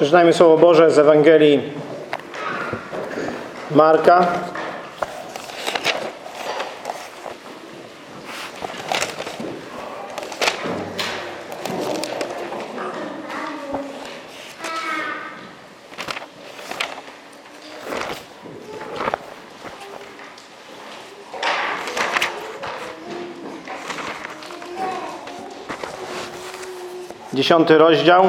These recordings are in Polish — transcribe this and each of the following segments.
Przeczytajmy Słowo Boże z Ewangelii Marka. Dziesiąty rozdział.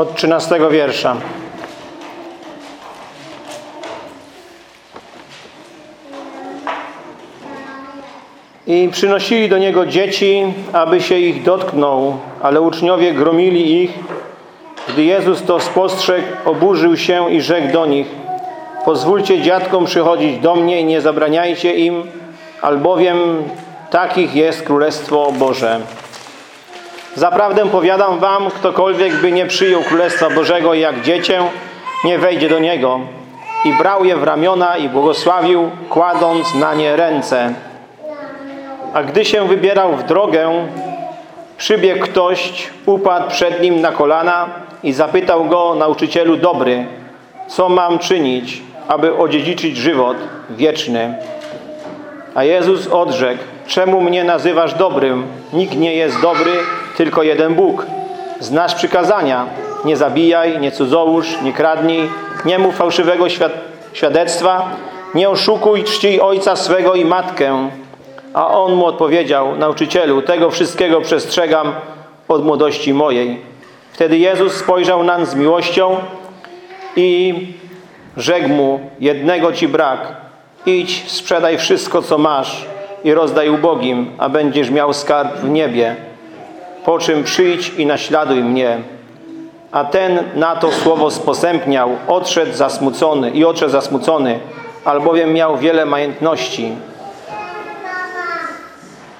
Od trzynastego wiersza. I przynosili do Niego dzieci, aby się ich dotknął, ale uczniowie gromili ich. Gdy Jezus to spostrzegł, oburzył się i rzekł do nich Pozwólcie dziadkom przychodzić do mnie i nie zabraniajcie im, albowiem takich jest Królestwo Boże. Zaprawdę powiadam wam, ktokolwiek by nie przyjął Królestwa Bożego jak dziecię, nie wejdzie do niego. I brał je w ramiona i błogosławił, kładąc na nie ręce. A gdy się wybierał w drogę, przybiegł ktoś, upadł przed nim na kolana i zapytał go, nauczycielu dobry, co mam czynić, aby odziedziczyć żywot wieczny? A Jezus odrzekł, czemu mnie nazywasz dobrym? Nikt nie jest dobry, tylko jeden Bóg. Znasz przykazania, nie zabijaj, nie cudzołóż, nie kradnij, nie mów fałszywego świadectwa, nie oszukuj, czcij ojca swego i matkę. A on mu odpowiedział, nauczycielu, tego wszystkiego przestrzegam od młodości mojej. Wtedy Jezus spojrzał nań z miłością i rzekł mu, jednego ci brak, idź, sprzedaj wszystko, co masz i rozdaj ubogim, a będziesz miał skarb w niebie. Po czym przyjdź i naśladuj mnie. A ten na to słowo sposępniał, odszedł zasmucony i odszedł zasmucony, albowiem miał wiele majątności.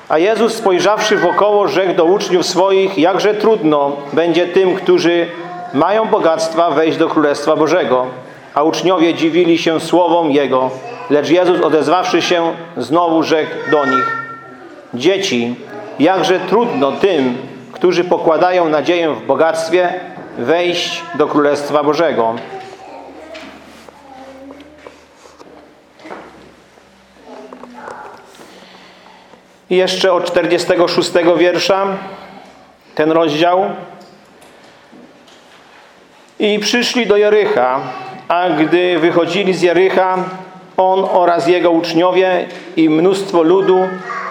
A Jezus spojrzawszy wokoło, rzekł do uczniów swoich, jakże trudno będzie tym, którzy mają bogactwa, wejść do Królestwa Bożego. A uczniowie dziwili się słowom Jego, lecz Jezus odezwawszy się, znowu rzekł do nich, Dzieci, jakże trudno tym, którzy pokładają nadzieję w bogactwie, wejść do Królestwa Bożego. I jeszcze od 46 wiersza ten rozdział. I przyszli do Jerycha, a gdy wychodzili z Jerycha, on oraz jego uczniowie i mnóstwo ludu,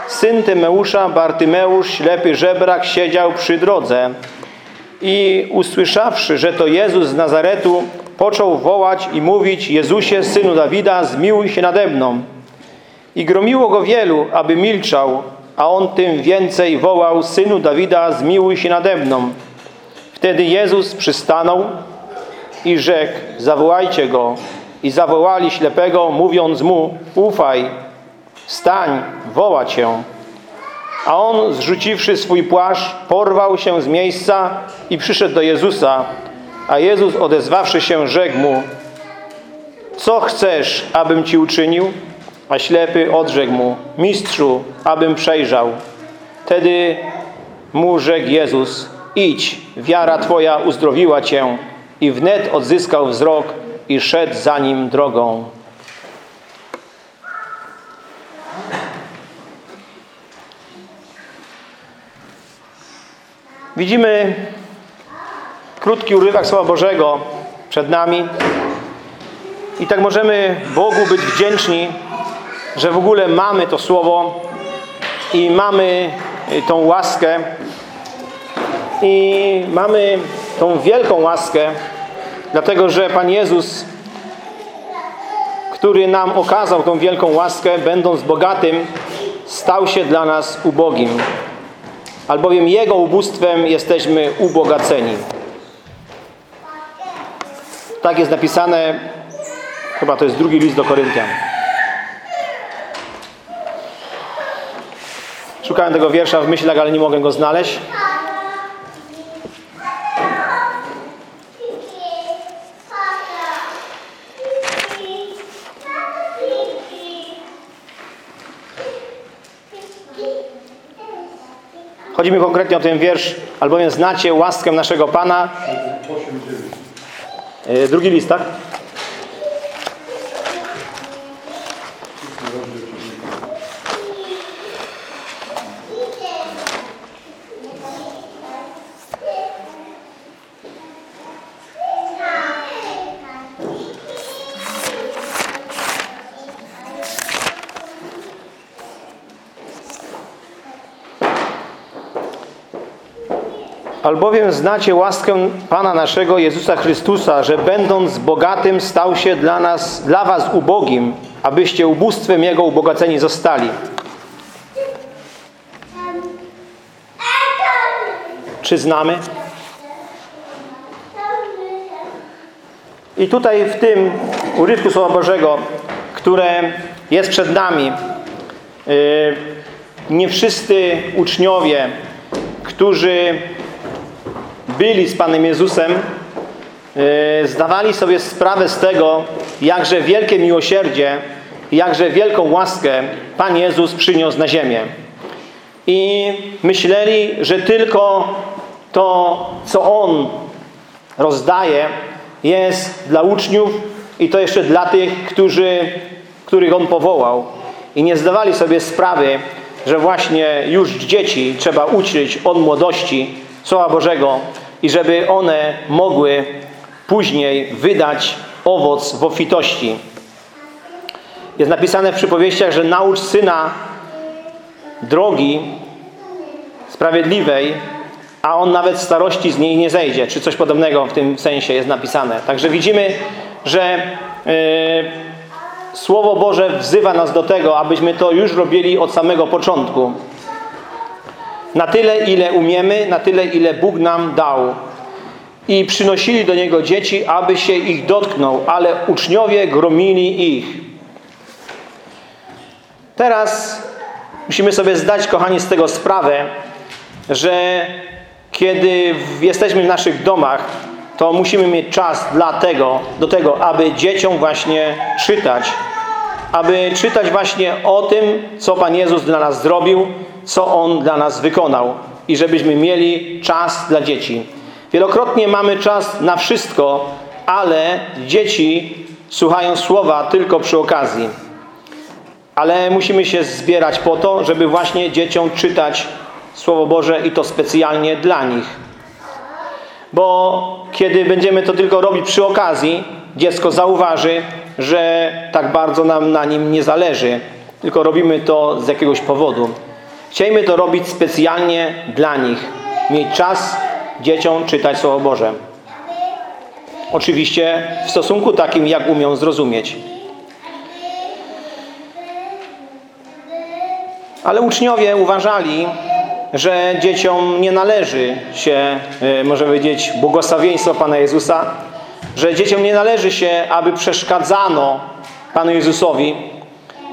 syn Tymeusza, Bartymeusz, ślepy żebrak, siedział przy drodze. I usłyszawszy, że to Jezus z Nazaretu, począł wołać i mówić, Jezusie, Synu Dawida, zmiłuj się nade mną. I gromiło go wielu, aby milczał, a on tym więcej wołał, Synu Dawida, zmiłuj się nade mną. Wtedy Jezus przystanął i rzekł, zawołajcie go. I zawołali ślepego, mówiąc mu, ufaj, wstań, woła cię. A on, zrzuciwszy swój płaszcz, porwał się z miejsca i przyszedł do Jezusa. A Jezus, odezwawszy się, rzekł mu, co chcesz, abym ci uczynił? A ślepy odrzekł mu, mistrzu, abym przejrzał. Wtedy mu rzekł Jezus, idź, wiara twoja uzdrowiła cię. I wnet odzyskał wzrok i szedł za nim drogą. Widzimy krótki urywek Słowa Bożego przed nami i tak możemy Bogu być wdzięczni, że w ogóle mamy to Słowo i mamy tą łaskę i mamy tą wielką łaskę, dlatego że Pan Jezus, który nam okazał tą wielką łaskę, będąc bogatym, stał się dla nas ubogim. Albowiem Jego ubóstwem jesteśmy ubogaceni. Tak jest napisane, chyba to jest drugi list do Koryntian. Szukałem tego wiersza w myślach, ale nie mogę go znaleźć. Chodzi mi konkretnie o ten wiersz, albowiem znacie łaskę naszego Pana. E, Drugi list, tak? Albowiem znacie łaskę Pana naszego Jezusa Chrystusa, że będąc bogatym stał się dla nas, dla was ubogim, abyście ubóstwem Jego ubogaceni zostali. Czy znamy? I tutaj w tym urywku Słowa Bożego, które jest przed nami, yy, nie wszyscy uczniowie, którzy byli z Panem Jezusem, yy, zdawali sobie sprawę z tego, jakże wielkie miłosierdzie, jakże wielką łaskę Pan Jezus przyniósł na ziemię. I myśleli, że tylko to, co On rozdaje, jest dla uczniów i to jeszcze dla tych, którzy, których On powołał. I nie zdawali sobie sprawy, że właśnie już dzieci trzeba uczyć od młodości Słowa Bożego i żeby one mogły później wydać owoc w obfitości. Jest napisane w przypowieściach, że naucz syna drogi sprawiedliwej, a on nawet w starości z niej nie zejdzie, czy coś podobnego w tym sensie jest napisane. Także widzimy, że yy, Słowo Boże wzywa nas do tego, abyśmy to już robili od samego początku. Na tyle, ile umiemy, na tyle, ile Bóg nam dał. I przynosili do Niego dzieci, aby się ich dotknął, ale uczniowie gromili ich. Teraz musimy sobie zdać, kochani, z tego sprawę, że kiedy jesteśmy w naszych domach, to musimy mieć czas dla tego, do tego, aby dzieciom właśnie czytać. Aby czytać właśnie o tym, co Pan Jezus dla nas zrobił, co On dla nas wykonał. I żebyśmy mieli czas dla dzieci. Wielokrotnie mamy czas na wszystko, ale dzieci słuchają słowa tylko przy okazji. Ale musimy się zbierać po to, żeby właśnie dzieciom czytać Słowo Boże i to specjalnie dla nich. Bo kiedy będziemy to tylko robić przy okazji, dziecko zauważy, że tak bardzo nam na nim nie zależy, tylko robimy to z jakiegoś powodu. Chcielibyśmy to robić specjalnie dla nich. Mieć czas dzieciom czytać Słowo Boże. Oczywiście w stosunku takim, jak umią zrozumieć. Ale uczniowie uważali, że dzieciom nie należy się, może powiedzieć, błogosławieństwo Pana Jezusa, że dzieciom nie należy się, aby przeszkadzano Panu Jezusowi,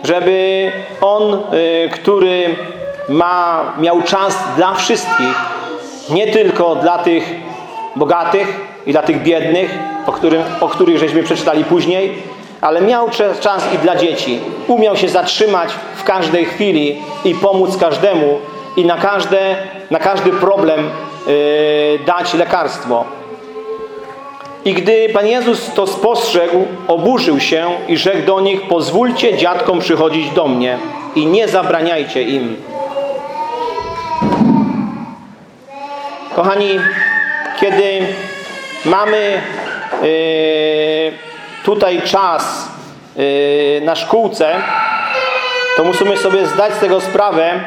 żeby On, który ma, miał czas dla wszystkich, nie tylko dla tych bogatych i dla tych biednych, o, którym, o których żeśmy przeczytali później, ale miał czas i dla dzieci. Umiał się zatrzymać w każdej chwili i pomóc każdemu i na, każde, na każdy problem yy, dać lekarstwo. I gdy Pan Jezus to spostrzegł, oburzył się i rzekł do nich, pozwólcie dziadkom przychodzić do mnie i nie zabraniajcie im. Kochani, kiedy mamy yy, tutaj czas yy, na szkółce, to musimy sobie zdać z tego sprawę,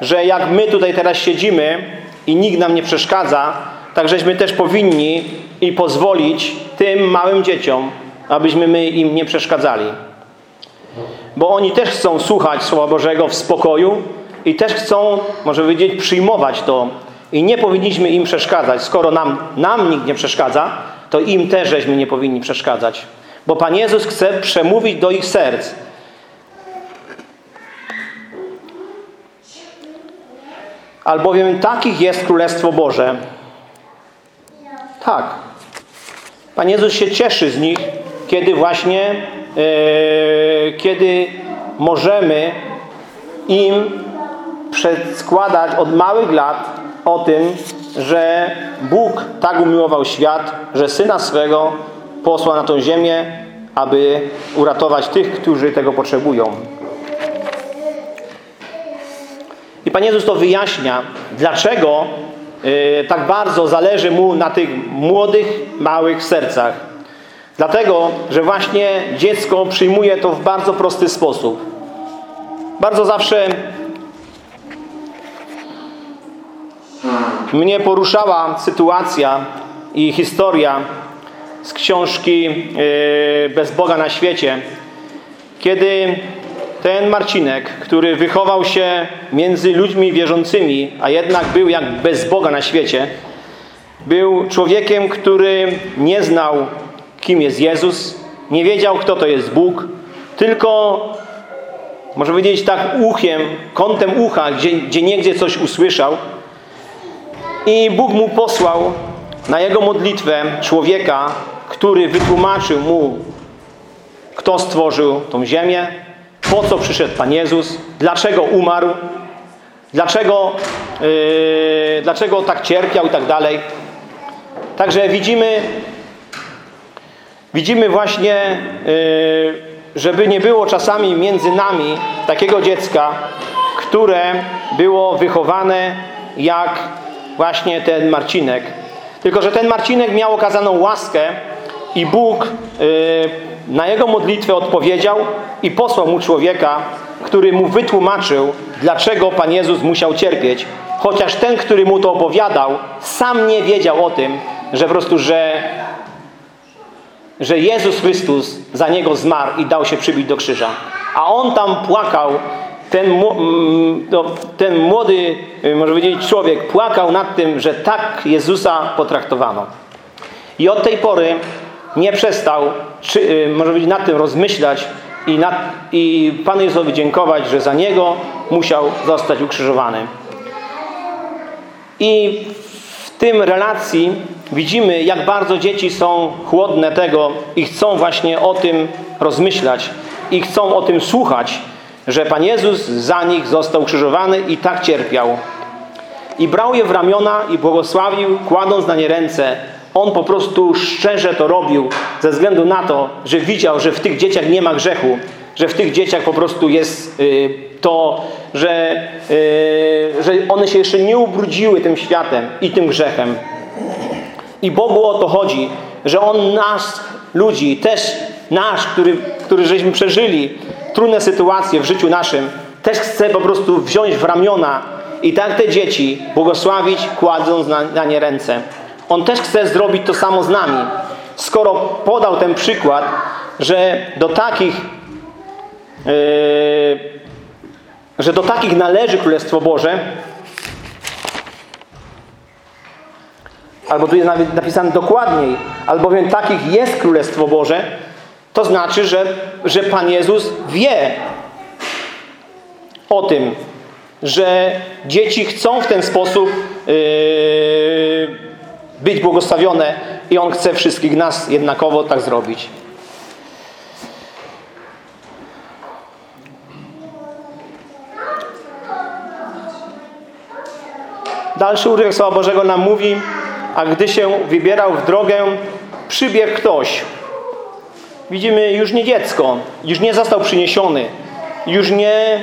że jak my tutaj teraz siedzimy i nikt nam nie przeszkadza, tak żeśmy też powinni i pozwolić tym małym dzieciom, abyśmy my im nie przeszkadzali. Bo oni też chcą słuchać Słowa Bożego w spokoju i też chcą, może powiedzieć, przyjmować to. I nie powinniśmy im przeszkadzać. Skoro nam, nam nikt nie przeszkadza, to im też żeśmy nie powinni przeszkadzać. Bo Pan Jezus chce przemówić do ich serc. Albowiem takich jest Królestwo Boże. Tak. Pan Jezus się cieszy z nich, kiedy właśnie, yy, kiedy możemy im przedskładać od małych lat o tym, że Bóg tak umiłował świat, że Syna swego posłał na tą ziemię, aby uratować tych, którzy tego potrzebują. I Pan Jezus to wyjaśnia, dlaczego yy, tak bardzo zależy Mu na tych młodych, małych sercach. Dlatego, że właśnie dziecko przyjmuje to w bardzo prosty sposób. Bardzo zawsze mnie poruszała sytuacja i historia z książki yy, Bez Boga na świecie, kiedy ten Marcinek, który wychował się między ludźmi wierzącymi, a jednak był jak bez Boga na świecie, był człowiekiem, który nie znał, kim jest Jezus, nie wiedział, kto to jest Bóg, tylko, może powiedzieć tak uchiem, kątem ucha, gdzie, gdzie niegdzie coś usłyszał, i Bóg mu posłał na jego modlitwę człowieka, który wytłumaczył mu, kto stworzył tą ziemię, po co przyszedł Pan Jezus, dlaczego umarł, dlaczego, yy, dlaczego tak cierpiał i tak dalej. Także widzimy, widzimy właśnie, yy, żeby nie było czasami między nami takiego dziecka, które było wychowane jak właśnie ten Marcinek. Tylko, że ten Marcinek miał okazaną łaskę i Bóg yy, na jego modlitwę odpowiedział i posłał mu człowieka, który mu wytłumaczył, dlaczego Pan Jezus musiał cierpieć. Chociaż ten, który mu to opowiadał, sam nie wiedział o tym, że po prostu, że, że Jezus Chrystus za niego zmarł i dał się przybić do krzyża. A on tam płakał ten, no, ten młody, y, może powiedzieć człowiek, płakał nad tym, że tak Jezusa potraktowano. I od tej pory nie przestał, czy, y, może powiedzieć, nad tym rozmyślać i, nad, i Panu Jezusowi dziękować, że za Niego musiał zostać ukrzyżowany. I w tym relacji widzimy, jak bardzo dzieci są chłodne tego i chcą właśnie o tym rozmyślać i chcą o tym słuchać, że Pan Jezus za nich został krzyżowany i tak cierpiał. I brał je w ramiona i błogosławił, kładąc na nie ręce. On po prostu szczerze to robił, ze względu na to, że widział, że w tych dzieciach nie ma grzechu, że w tych dzieciach po prostu jest y, to, że, y, że one się jeszcze nie ubrudziły tym światem i tym grzechem. I Bogu o to chodzi, że On nas, ludzi, też nasz, który, który żeśmy przeżyli, trudne sytuacje w życiu naszym, też chce po prostu wziąć w ramiona i tak te dzieci błogosławić, kładąc na, na nie ręce. On też chce zrobić to samo z nami. Skoro podał ten przykład, że do takich yy, że do takich należy Królestwo Boże, albo tu jest nawet napisane dokładniej, albowiem takich jest Królestwo Boże, to znaczy, że, że Pan Jezus wie o tym, że dzieci chcą w ten sposób yy, być błogosławione i On chce wszystkich nas jednakowo tak zrobić. Dalszy urywek Słowa Bożego nam mówi, a gdy się wybierał w drogę, przybiegł ktoś, widzimy już nie dziecko, już nie został przyniesiony, już nie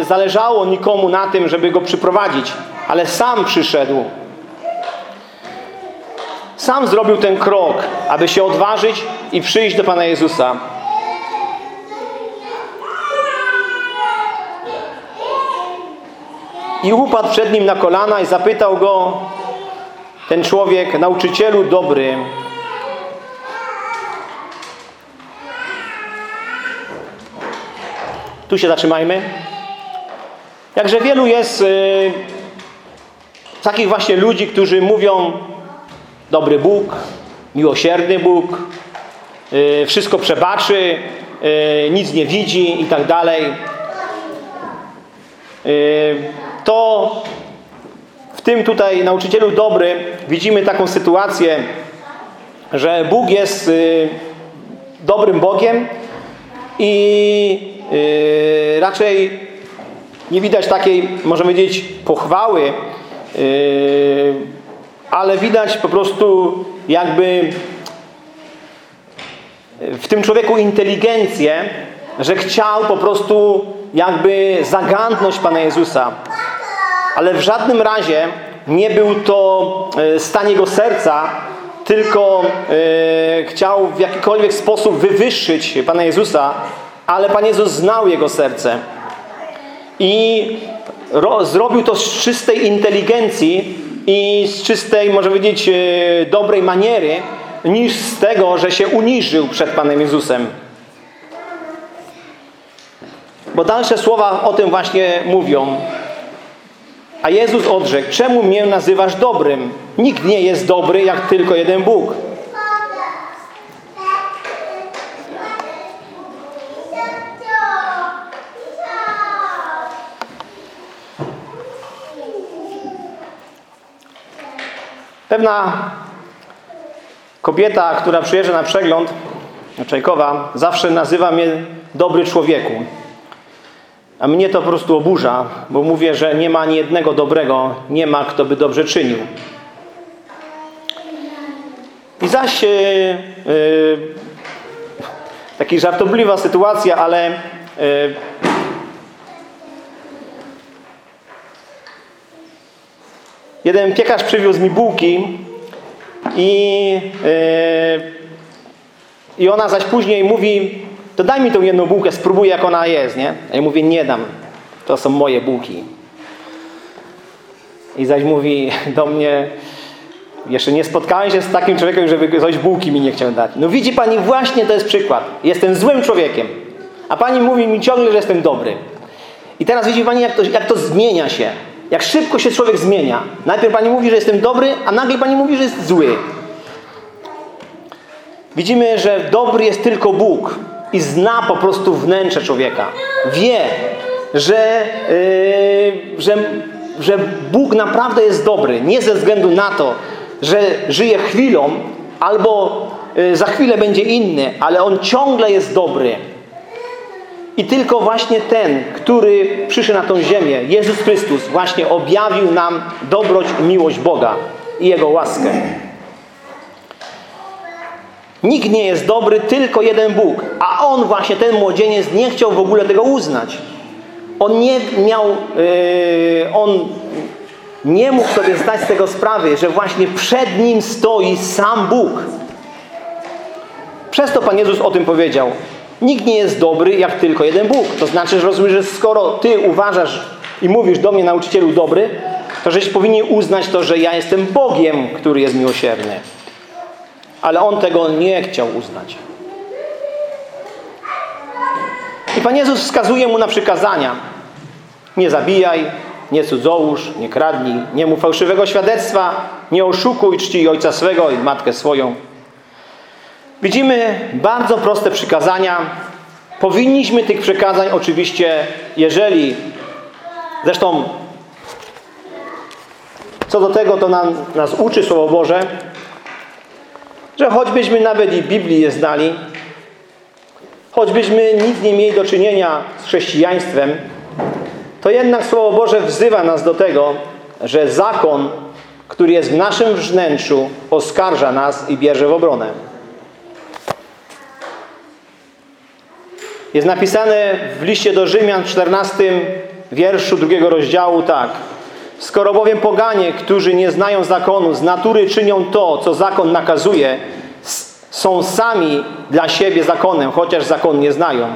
e, zależało nikomu na tym, żeby go przyprowadzić, ale sam przyszedł. Sam zrobił ten krok, aby się odważyć i przyjść do Pana Jezusa. I upadł przed nim na kolana i zapytał go ten człowiek, nauczycielu dobry, Tu się zatrzymajmy. Jakże wielu jest yy, takich właśnie ludzi, którzy mówią dobry Bóg, miłosierny Bóg, yy, wszystko przebaczy, yy, nic nie widzi i tak dalej. To w tym tutaj nauczycielu dobry widzimy taką sytuację, że Bóg jest dobrym Bogiem i Yy, raczej Nie widać takiej, możemy powiedzieć, pochwały, yy, ale widać po prostu jakby w tym człowieku inteligencję, że chciał po prostu jakby zagadnąć Pana Jezusa. Ale w żadnym razie nie był to e, stan jego serca, tylko e, chciał w jakikolwiek sposób wywyższyć Pana Jezusa, ale Pan Jezus znał jego serce. I ro, zrobił to z czystej inteligencji i z czystej, może powiedzieć, e, dobrej maniery, niż z tego, że się uniżył przed Panem Jezusem. Bo dalsze słowa o tym właśnie mówią. A Jezus odrzekł, czemu mnie nazywasz dobrym? Nikt nie jest dobry, jak tylko jeden Bóg. Pewna kobieta, która przyjeżdża na przegląd, Czajkowa, zawsze nazywa mnie dobry człowieku. A mnie to po prostu oburza, bo mówię, że nie ma ani jednego dobrego, nie ma kto by dobrze czynił. I zaś yy, yy, taka żartobliwa sytuacja, ale yy, jeden piekarz przywiózł mi bułki i, yy, i ona zaś później mówi to daj mi tą jedną bułkę, spróbuj jak ona jest, nie? A ja mówię, nie dam. To są moje bułki. I zaś mówi do mnie, jeszcze nie spotkałem się z takim człowiekiem, żeby coś bułki mi nie chciał dać. No widzi pani, właśnie to jest przykład. Jestem złym człowiekiem. A pani mówi mi ciągle, że jestem dobry. I teraz widzi pani, jak to, jak to zmienia się. Jak szybko się człowiek zmienia. Najpierw pani mówi, że jestem dobry, a nagle pani mówi, że jest zły. Widzimy, że dobry jest tylko Bóg i zna po prostu wnętrze człowieka. Wie, że, yy, że, że Bóg naprawdę jest dobry. Nie ze względu na to, że żyje chwilą albo yy, za chwilę będzie inny, ale On ciągle jest dobry. I tylko właśnie ten, który przyszedł na tą ziemię, Jezus Chrystus, właśnie objawił nam dobroć i miłość Boga i Jego łaskę. Nikt nie jest dobry, tylko jeden Bóg. A on właśnie, ten młodzieniec, nie chciał w ogóle tego uznać. On nie miał, yy, on nie mógł sobie zdać z tego sprawy, że właśnie przed nim stoi sam Bóg. Przez to Pan Jezus o tym powiedział. Nikt nie jest dobry, jak tylko jeden Bóg. To znaczy, że rozumiesz, że skoro Ty uważasz i mówisz do mnie, nauczycielu, dobry, to żeś powinien uznać to, że ja jestem Bogiem, który jest miłosierny. Ale on tego nie chciał uznać. I Pan Jezus wskazuje mu na przykazania. Nie zabijaj, nie cudzołóż, nie kradnij, nie mów fałszywego świadectwa, nie oszukuj, czci ojca swego i matkę swoją. Widzimy bardzo proste przykazania. Powinniśmy tych przykazań oczywiście, jeżeli zresztą co do tego to nam, nas uczy Słowo Boże, że choćbyśmy nawet i Biblii je znali, choćbyśmy nic nie mieli do czynienia z chrześcijaństwem, to jednak Słowo Boże wzywa nas do tego, że zakon, który jest w naszym wnętrzu, oskarża nas i bierze w obronę. Jest napisane w liście do Rzymian w 14 wierszu drugiego rozdziału tak. Skoro bowiem poganie, którzy nie znają zakonu, z natury czynią to, co zakon nakazuje, są sami dla siebie zakonem, chociaż zakon nie znają.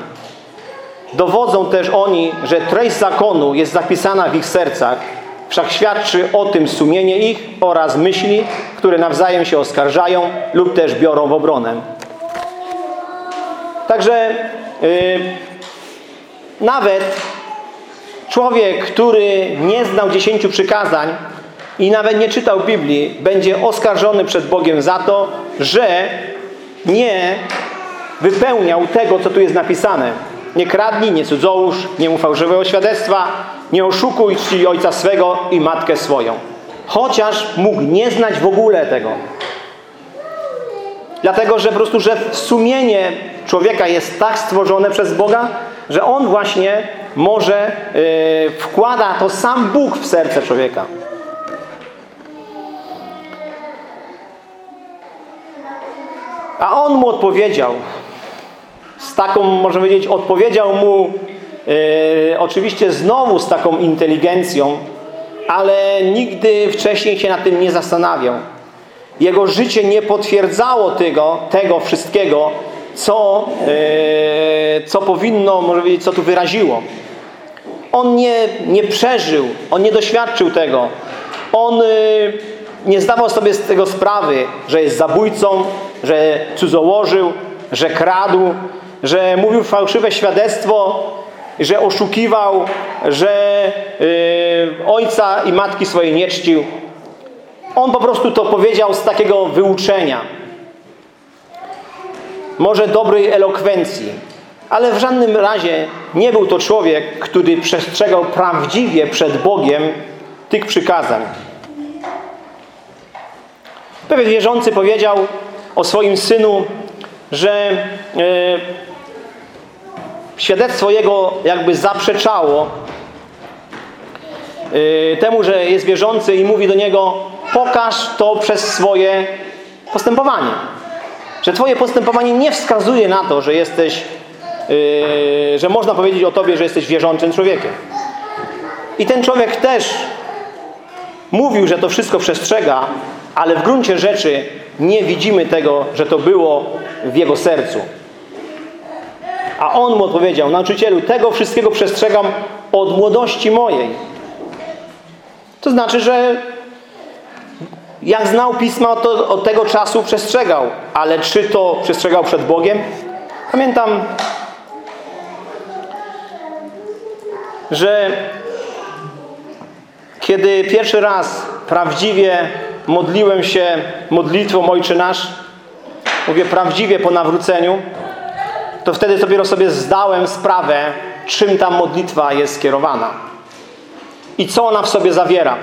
Dowodzą też oni, że treść zakonu jest zapisana w ich sercach, wszak świadczy o tym sumienie ich oraz myśli, które nawzajem się oskarżają lub też biorą w obronę. Także nawet Człowiek, który nie znał dziesięciu przykazań i nawet nie czytał Biblii, będzie oskarżony przed Bogiem za to, że nie wypełniał tego, co tu jest napisane. Nie kradnij, nie cudzołóż, nie mów fałszywego świadectwa, nie oszukuj czci ojca swego i matkę swoją. Chociaż mógł nie znać w ogóle tego. Dlatego, że po prostu, że sumienie człowieka jest tak stworzone przez Boga, że on właśnie może yy, wkłada to sam Bóg w serce człowieka. A on mu odpowiedział. Z taką, można powiedzieć, odpowiedział mu yy, oczywiście znowu z taką inteligencją, ale nigdy wcześniej się nad tym nie zastanawiał. Jego życie nie potwierdzało tego, tego wszystkiego, co, yy, co powinno, może powiedzieć, co tu wyraziło. On nie, nie przeżył, on nie doświadczył tego. On yy, nie zdawał sobie z tego sprawy, że jest zabójcą, że cudzołożył, że kradł, że mówił fałszywe świadectwo, że oszukiwał, że yy, ojca i matki swojej nie czcił. On po prostu to powiedział z takiego wyuczenia. Może dobrej elokwencji, ale w żadnym razie nie był to człowiek, który przestrzegał prawdziwie przed Bogiem tych przykazań. Pewien wierzący powiedział o swoim synu, że yy, świadectwo jego jakby zaprzeczało yy, temu, że jest wierzący i mówi do niego pokaż to przez swoje postępowanie. Że twoje postępowanie nie wskazuje na to, że jesteś, yy, że można powiedzieć o tobie, że jesteś wierzącym człowiekiem. I ten człowiek też mówił, że to wszystko przestrzega, ale w gruncie rzeczy nie widzimy tego, że to było w jego sercu. A on mu odpowiedział, nauczycielu, tego wszystkiego przestrzegam od młodości mojej. To znaczy, że jak znał Pisma, to od tego czasu przestrzegał. Ale czy to przestrzegał przed Bogiem? Pamiętam, że kiedy pierwszy raz prawdziwie modliłem się modlitwą Ojczy Nasz, mówię prawdziwie po nawróceniu, to wtedy dopiero sobie zdałem sprawę, czym ta modlitwa jest skierowana i co ona w sobie zawiera.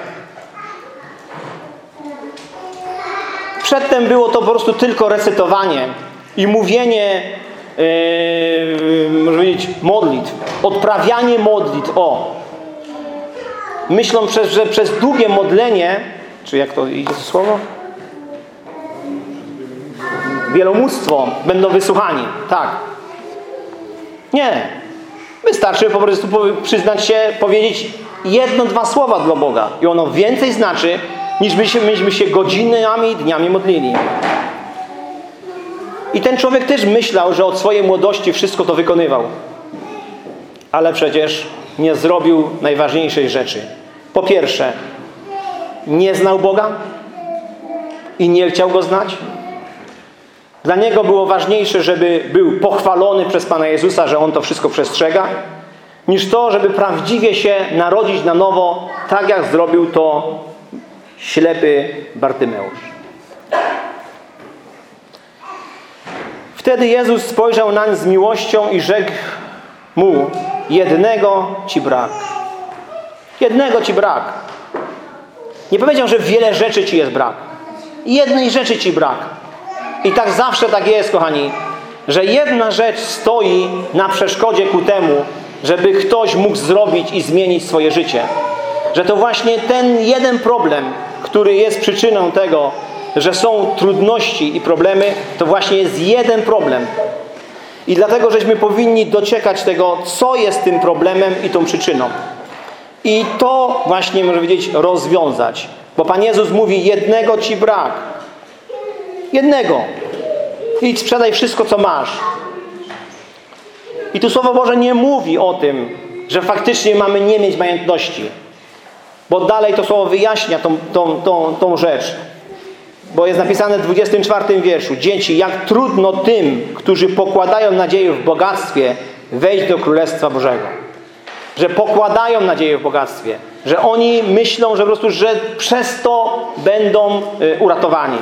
Przedtem było to po prostu tylko recytowanie i mówienie, yy, można powiedzieć, modlitw, odprawianie modlitw, o. Myślą, że przez długie modlenie, czy jak to idzie to słowo? Wielomóstwo będą wysłuchani, tak. Nie. Wystarczy po prostu przyznać się, powiedzieć jedno, dwa słowa dla Boga i ono więcej znaczy, niż byśmy, myśmy się godzinami, dniami modlili. I ten człowiek też myślał, że od swojej młodości wszystko to wykonywał. Ale przecież nie zrobił najważniejszej rzeczy. Po pierwsze, nie znał Boga i nie chciał Go znać. Dla niego było ważniejsze, żeby był pochwalony przez Pana Jezusa, że On to wszystko przestrzega, niż to, żeby prawdziwie się narodzić na nowo, tak jak zrobił to ślepy Bartymeusz. Wtedy Jezus spojrzał nań z miłością i rzekł mu, jednego ci brak. Jednego ci brak. Nie powiedział, że wiele rzeczy ci jest brak. Jednej rzeczy ci brak. I tak zawsze tak jest, kochani, że jedna rzecz stoi na przeszkodzie ku temu, żeby ktoś mógł zrobić i zmienić swoje życie. Że to właśnie ten jeden problem, który jest przyczyną tego, że są trudności i problemy, to właśnie jest jeden problem. I dlatego, żeśmy powinni dociekać tego, co jest tym problemem i tą przyczyną. I to właśnie, można powiedzieć, rozwiązać. Bo Pan Jezus mówi, jednego Ci brak. Jednego. Idź, sprzedaj wszystko, co masz. I tu Słowo Boże nie mówi o tym, że faktycznie mamy nie mieć majątności. Bo dalej to słowo wyjaśnia tą, tą, tą, tą rzecz. Bo jest napisane w 24 wierszu. Dzieci, jak trudno tym, którzy pokładają nadzieję w bogactwie, wejść do Królestwa Bożego. Że pokładają nadzieję w bogactwie. Że oni myślą, że po prostu, że przez to będą y, uratowani.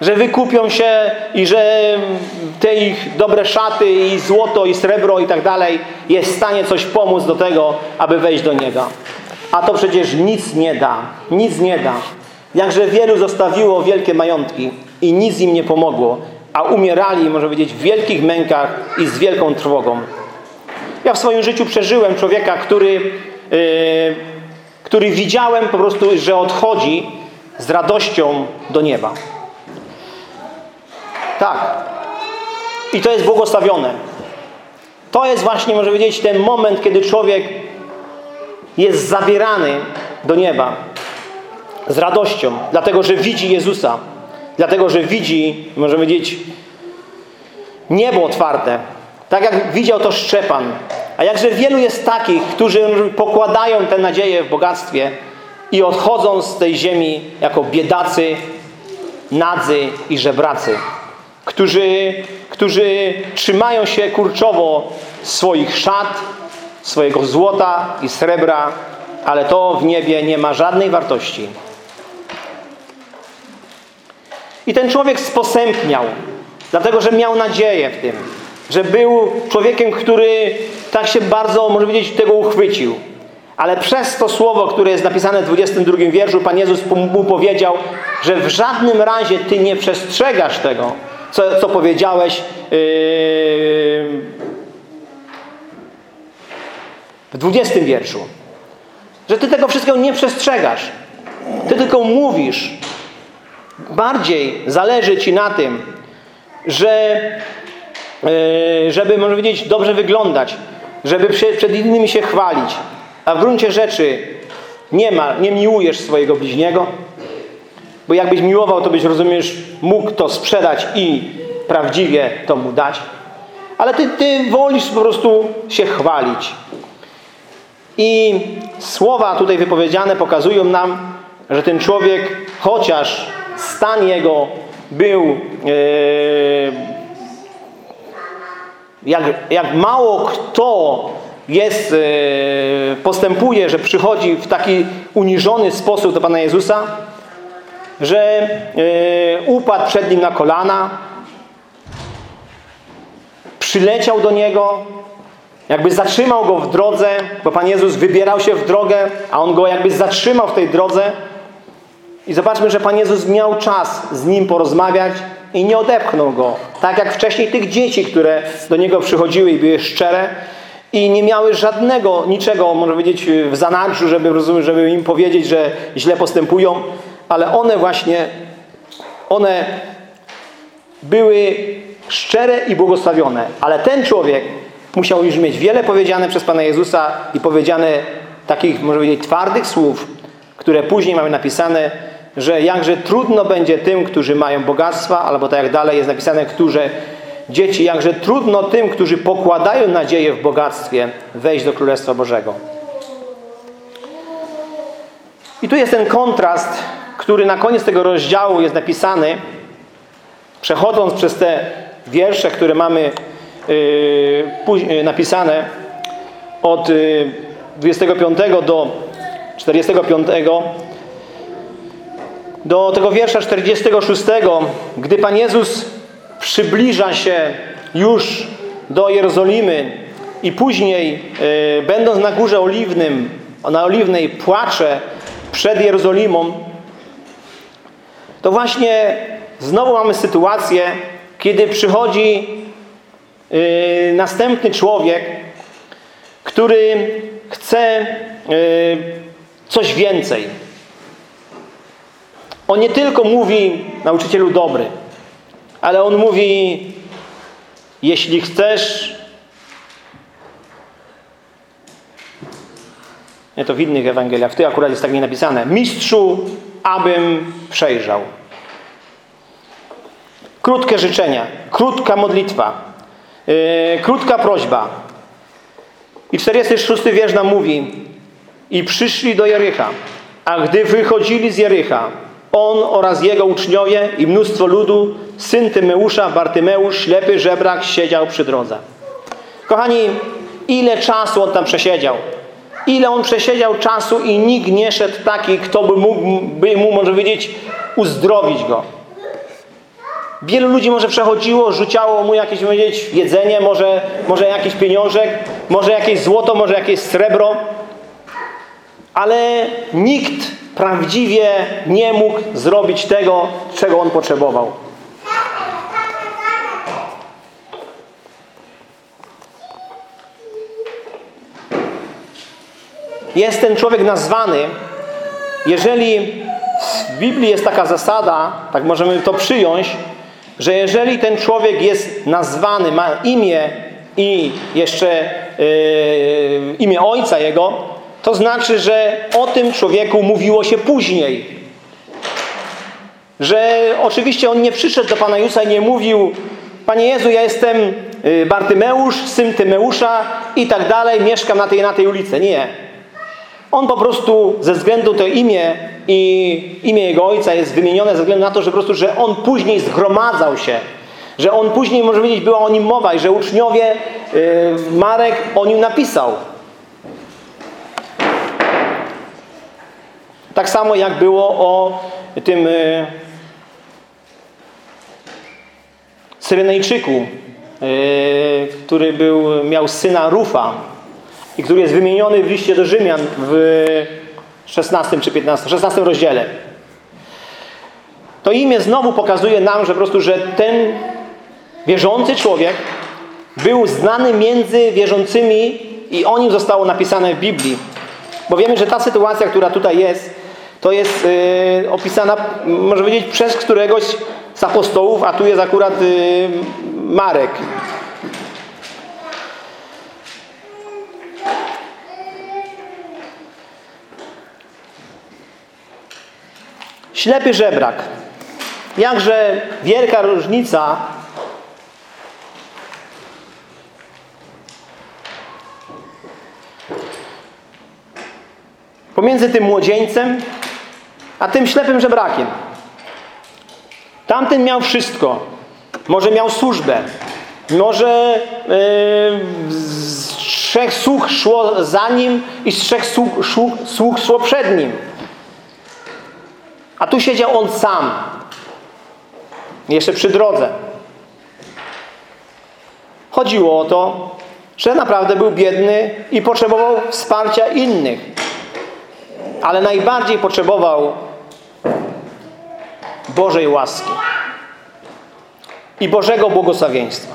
Że wykupią się i że te ich dobre szaty i złoto i srebro i tak dalej jest w stanie coś pomóc do tego, aby wejść do Niego. A to przecież nic nie da. Nic nie da. Jakże wielu zostawiło wielkie majątki i nic im nie pomogło, a umierali, można powiedzieć, w wielkich mękach i z wielką trwogą. Ja w swoim życiu przeżyłem człowieka, który, yy, który widziałem po prostu, że odchodzi z radością do nieba. Tak. I to jest błogosławione. To jest właśnie, może powiedzieć, ten moment, kiedy człowiek jest zabierany do nieba z radością, dlatego, że widzi Jezusa, dlatego, że widzi, możemy powiedzieć, niebo otwarte, tak jak widział to Szczepan. A jakże wielu jest takich, którzy pokładają tę nadzieję w bogactwie i odchodzą z tej ziemi jako biedacy, nadzy i żebracy, którzy, którzy trzymają się kurczowo swoich szat, swojego złota i srebra, ale to w niebie nie ma żadnej wartości. I ten człowiek sposępniał, dlatego że miał nadzieję w tym, że był człowiekiem, który tak się bardzo, może powiedzieć, tego uchwycił. Ale przez to słowo, które jest napisane w 22 wierszu, Pan Jezus mu powiedział, że w żadnym razie Ty nie przestrzegasz tego, co, co powiedziałeś yy, w 20 wierszu. Że Ty tego wszystkiego nie przestrzegasz. Ty tylko mówisz. Bardziej zależy Ci na tym, że yy, żeby, można powiedzieć, dobrze wyglądać, żeby przed innymi się chwalić, a w gruncie rzeczy nie ma, nie miłujesz swojego bliźniego, bo jakbyś miłował, to byś, rozumiesz, mógł to sprzedać i prawdziwie to mu dać. Ale ty, ty wolisz po prostu się chwalić. I słowa tutaj wypowiedziane pokazują nam, że ten człowiek, chociaż stan jego był yy, jak, jak mało kto jest, yy, postępuje, że przychodzi w taki uniżony sposób do Pana Jezusa, że yy, upadł przed Nim na kolana, przyleciał do Niego, jakby zatrzymał Go w drodze, bo Pan Jezus wybierał się w drogę, a On Go jakby zatrzymał w tej drodze. I zobaczmy, że Pan Jezus miał czas z Nim porozmawiać i nie odepchnął Go. Tak jak wcześniej tych dzieci, które do Niego przychodziły i były szczere i nie miały żadnego, niczego, może powiedzieć, w zanadrzu, żeby, żeby im powiedzieć, że źle postępują, ale one właśnie, one były szczere i błogosławione. Ale ten człowiek musiał już mieć wiele powiedziane przez Pana Jezusa i powiedziane takich, może powiedzieć, twardych słów, które później mamy napisane, że jakże trudno będzie tym, którzy mają bogactwa, albo tak jak dalej jest napisane, którzy dzieci, jakże trudno tym, którzy pokładają nadzieję w bogactwie, wejść do Królestwa Bożego. I tu jest ten kontrast, który na koniec tego rozdziału jest napisany, przechodząc przez te wiersze, które mamy napisane od yy, 25 do 45 do tego wiersza 46, gdy Pan Jezus przybliża się już do Jerozolimy i później yy, będąc na górze oliwnym, na oliwnej płacze przed Jerozolimą, to właśnie znowu mamy sytuację, kiedy przychodzi następny człowiek, który chce yy, coś więcej. On nie tylko mówi nauczycielu dobry, ale on mówi jeśli chcesz nie to w innych Ewangeliach, w tych akurat jest tak nie napisane mistrzu, abym przejrzał. Krótkie życzenia, krótka modlitwa, yy, krótka prośba. I 46 wiersz nam mówi i przyszli do Jericha, a gdy wychodzili z Jericha, on oraz jego uczniowie i mnóstwo ludu, syn Tymeusza, Bartymeusz, ślepy żebrak siedział przy drodze. Kochani, ile czasu on tam przesiedział? Ile on przesiedział czasu i nikt nie szedł taki, kto by mógł by mu, może powiedzieć, uzdrowić go. Wielu ludzi może przechodziło, rzuciało mu jakieś powiedzieć, jedzenie, może, może jakiś pieniążek, może jakieś złoto, może jakieś srebro, ale nikt prawdziwie nie mógł zrobić tego, czego on potrzebował. jest ten człowiek nazwany, jeżeli w Biblii jest taka zasada, tak możemy to przyjąć, że jeżeli ten człowiek jest nazwany, ma imię i jeszcze yy, imię ojca jego, to znaczy, że o tym człowieku mówiło się później. Że oczywiście on nie przyszedł do Pana Jezusa i nie mówił Panie Jezu, ja jestem y, Bartymeusz, syn Tymeusza i tak dalej, mieszkam na tej na tej ulicy. Nie. On po prostu ze względu to imię i imię jego ojca jest wymienione ze względu na to, że po prostu, że on później zgromadzał się. Że on później, może powiedzieć, była o nim mowa i że uczniowie, y, Marek o nim napisał. Tak samo jak było o tym y, Syrenejczyku, y, który był, miał syna Rufa i który jest wymieniony w liście do Rzymian w 16 czy 15, 16 rozdziale. To imię znowu pokazuje nam, że po prostu, że ten wierzący człowiek był znany między wierzącymi i o nim zostało napisane w Biblii. Bo wiemy, że ta sytuacja, która tutaj jest, to jest yy, opisana, może powiedzieć, przez któregoś z apostołów, a tu jest akurat yy, Marek. Ślepy żebrak. Jakże wielka różnica pomiędzy tym młodzieńcem a tym ślepym żebrakiem. Tamten miał wszystko. Może miał służbę. Może yy, z trzech sług szło za nim i z trzech sług, sług, sług szło przed nim. A tu siedział on sam. Jeszcze przy drodze. Chodziło o to, że naprawdę był biedny i potrzebował wsparcia innych. Ale najbardziej potrzebował Bożej łaski i Bożego błogosławieństwa.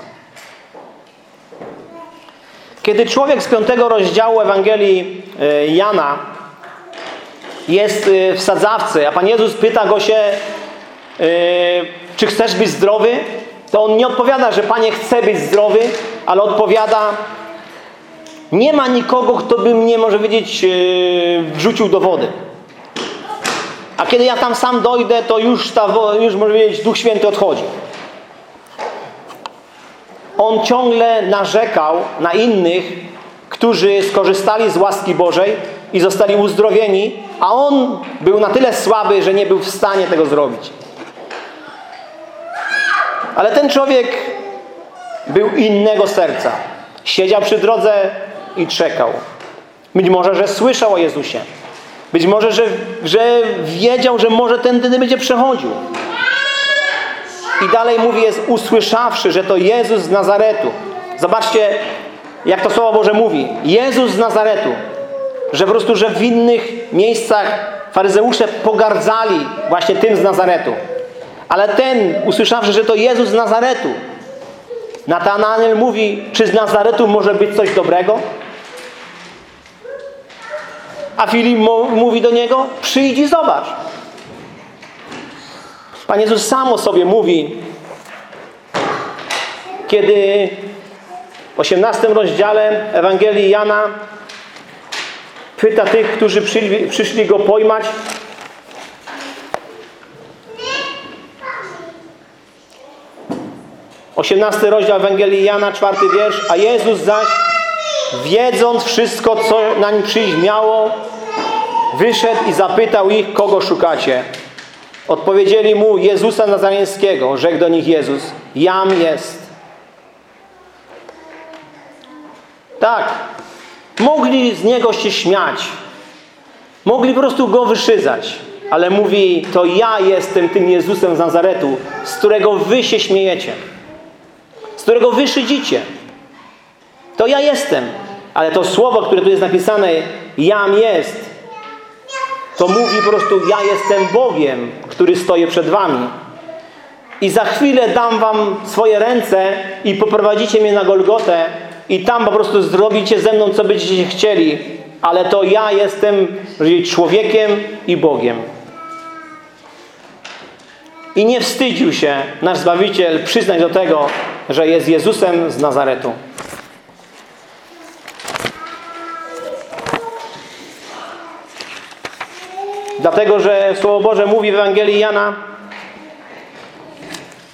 Kiedy człowiek z piątego rozdziału Ewangelii e, Jana jest e, w sadzawce, a Pan Jezus pyta go się, e, czy chcesz być zdrowy, to on nie odpowiada, że Panie chcę być zdrowy, ale odpowiada, nie ma nikogo, kto by mnie, może powiedzieć, wrzucił do wody. A kiedy ja tam sam dojdę, to już, ta, już może powiedzieć, Duch Święty odchodzi. On ciągle narzekał na innych, którzy skorzystali z łaski Bożej i zostali uzdrowieni, a on był na tyle słaby, że nie był w stanie tego zrobić. Ale ten człowiek był innego serca. Siedział przy drodze i czekał. Być może, że słyszał o Jezusie. Być może, że, że wiedział, że może ten będzie przechodził. I dalej mówi, jest usłyszawszy, że to Jezus z Nazaretu. Zobaczcie, jak to Słowo Boże mówi. Jezus z Nazaretu. Że po prostu, że w innych miejscach faryzeusze pogardzali właśnie tym z Nazaretu. Ale ten, usłyszawszy, że to Jezus z Nazaretu, Natanael mówi, czy z Nazaretu może być coś dobrego? A Filip mówi do niego, przyjdź i zobacz. Pan Jezus sam o sobie mówi, kiedy w 18 rozdziale Ewangelii Jana pyta tych, którzy przyszli, przyszli Go pojmać, Osiemnasty rozdział Ewangelii Jana, czwarty wiersz. A Jezus zaś, wiedząc wszystko, co na nim przyjść miało, wyszedł i zapytał ich, kogo szukacie. Odpowiedzieli mu Jezusa Nazareńskiego. Rzekł do nich Jezus, jam jest. Tak, mogli z Niego się śmiać. Mogli po prostu Go wyszydzać. Ale mówi, to ja jestem tym Jezusem z Nazaretu, z którego wy się śmiejecie. Z którego wy szydzicie. To ja jestem. Ale to słowo, które tu jest napisane, jam jest, to mówi po prostu, ja jestem Bogiem, który stoję przed wami. I za chwilę dam wam swoje ręce i poprowadzicie mnie na Golgotę i tam po prostu zrobicie ze mną, co będziecie chcieli. ale to ja jestem człowiekiem i Bogiem. I nie wstydził się nasz Zbawiciel przyznać do tego, że jest Jezusem z Nazaretu. Dlatego, że Słowo Boże mówi w Ewangelii Jana,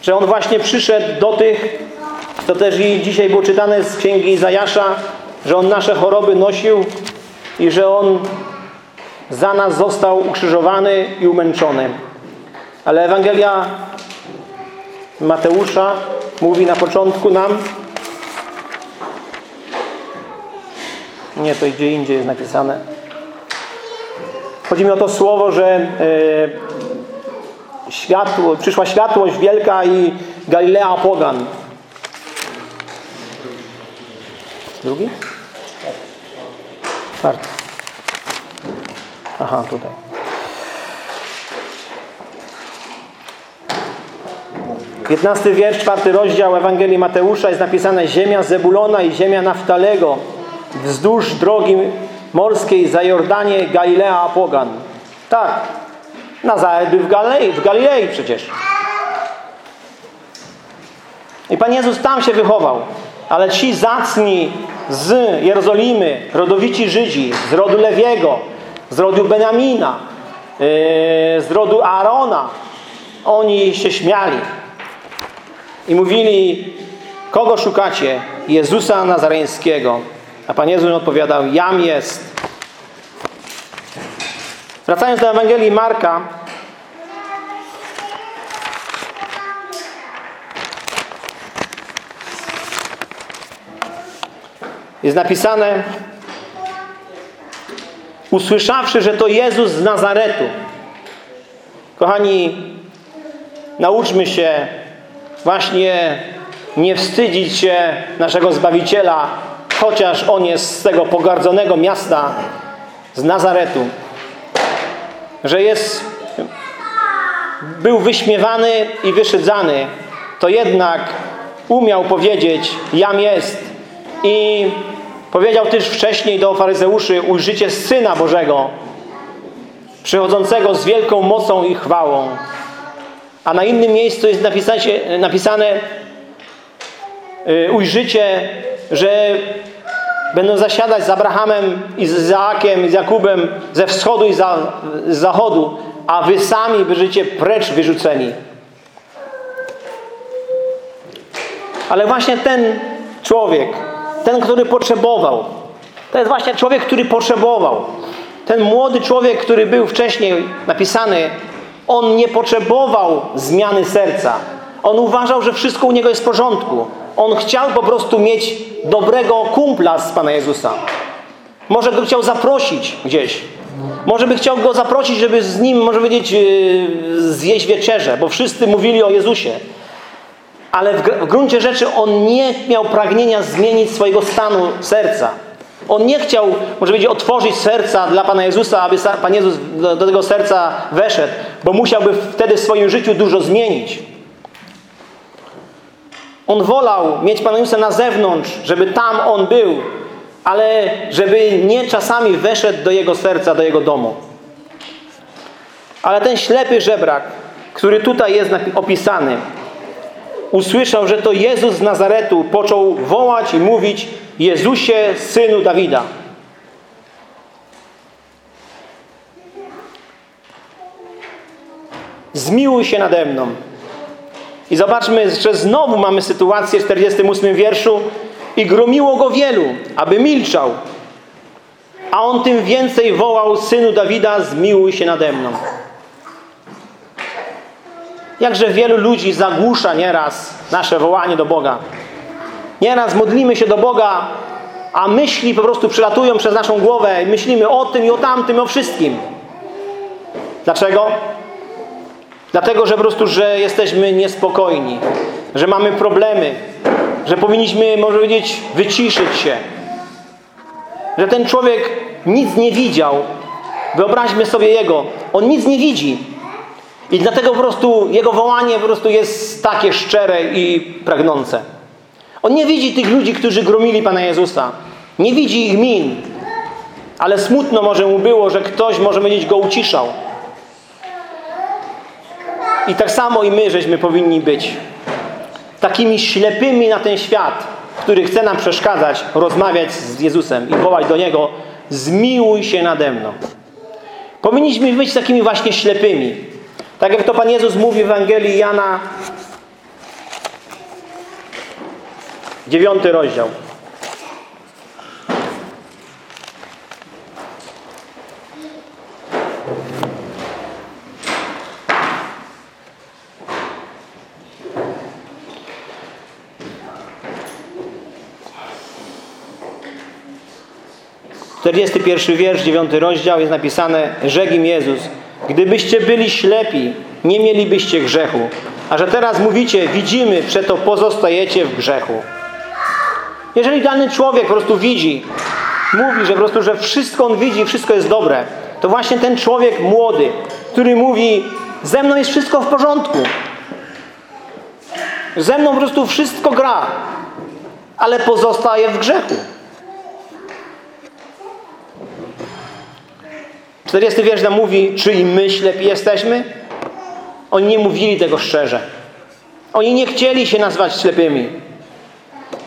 że On właśnie przyszedł do tych, to też i dzisiaj było czytane z Księgi Izajasza, że On nasze choroby nosił i że On za nas został ukrzyżowany i umęczony. Ale Ewangelia Mateusza mówi na początku nam nie, to gdzie indziej jest napisane chodzi mi o to słowo, że yy, światło, przyszła światłość wielka i Galilea pogan drugi? czwarty aha, tutaj 15 wiersz, czwarty rozdział Ewangelii Mateusza jest napisane Ziemia Zebulona i ziemia Naftalego wzdłuż drogi morskiej za Jordanie Galilea Pogan. Tak, Nazaret był w Galilei, w Galilei przecież. I Pan Jezus tam się wychował. Ale ci zacni z Jerozolimy, rodowici Żydzi, z rodu Lewiego, z rodu Benjamina, yy, z rodu Aarona, oni się śmiali. I mówili, kogo szukacie? Jezusa Nazareńskiego. A Pan Jezus odpowiadał, jam jest. Wracając do Ewangelii Marka, jest napisane usłyszawszy, że to Jezus z Nazaretu. Kochani, nauczmy się właśnie nie wstydzić się naszego Zbawiciela, chociaż On jest z tego pogardzonego miasta, z Nazaretu. Że jest, był wyśmiewany i wyszydzany, to jednak umiał powiedzieć, jam jest. I powiedział też wcześniej do faryzeuszy, ujrzycie Syna Bożego, przychodzącego z wielką mocą i chwałą. A na innym miejscu jest napisane, napisane ujrzycie, że będą zasiadać z Abrahamem i z Izaakiem i z Jakubem ze wschodu i za, z zachodu, a wy sami będziecie precz wyrzuceni. Ale właśnie ten człowiek, ten, który potrzebował, to jest właśnie człowiek, który potrzebował. Ten młody człowiek, który był wcześniej napisany, on nie potrzebował zmiany serca. On uważał, że wszystko u niego jest w porządku. On chciał po prostu mieć dobrego kumpla z Pana Jezusa. Może go chciał zaprosić gdzieś. Może by chciał go zaprosić, żeby z nim, może powiedzieć, yy, zjeść wieczerzę, bo wszyscy mówili o Jezusie. Ale w, w gruncie rzeczy on nie miał pragnienia zmienić swojego stanu serca. On nie chciał, może powiedzieć, otworzyć serca dla Pana Jezusa, aby Pan Jezus do, do tego serca weszedł, bo musiałby wtedy w swoim życiu dużo zmienić. On wolał mieć Pana Jezusa na zewnątrz, żeby tam On był, ale żeby nie czasami weszedł do Jego serca, do Jego domu. Ale ten ślepy żebrak, który tutaj jest opisany, usłyszał, że to Jezus z Nazaretu, począł wołać i mówić Jezusie, Synu Dawida. Zmiłuj się nade mną. I zobaczmy, że znowu mamy sytuację w 48 wierszu i gromiło go wielu, aby milczał. A on tym więcej wołał, Synu Dawida, zmiłuj się nade mną. Jakże wielu ludzi zagłusza nieraz nasze wołanie do Boga. Nieraz modlimy się do Boga, a myśli po prostu przylatują przez naszą głowę i myślimy o tym i o tamtym, i o wszystkim. Dlaczego? Dlatego, że po prostu, że jesteśmy niespokojni, że mamy problemy, że powinniśmy, może powiedzieć, wyciszyć się. Że ten człowiek nic nie widział. Wyobraźmy sobie jego. On nic nie widzi. I dlatego po prostu jego wołanie po prostu jest takie szczere i pragnące. On nie widzi tych ludzi, którzy gromili Pana Jezusa. Nie widzi ich min. ale smutno może mu było, że ktoś może powiedzieć go uciszał. I tak samo i my, żeśmy powinni być. Takimi ślepymi na ten świat, który chce nam przeszkadzać, rozmawiać z Jezusem i wołać do Niego zmiłuj się nade mną. Powinniśmy być takimi właśnie ślepymi. Tak jak to Pan Jezus mówi w Ewangelii Jana, dziewiąty rozdział. 41 wiersz, 9 rozdział jest napisane Rzekł Jezus Gdybyście byli ślepi, nie mielibyście grzechu. A że teraz mówicie, widzimy, przeto pozostajecie w grzechu. Jeżeli dany człowiek po prostu widzi, mówi, że po prostu, że wszystko on widzi, wszystko jest dobre, to właśnie ten człowiek młody, który mówi, ze mną jest wszystko w porządku. Ze mną po prostu wszystko gra, ale pozostaje w grzechu. 40 wiersz nam mówi, czy i my ślepi jesteśmy? Oni nie mówili tego szczerze. Oni nie chcieli się nazwać ślepymi.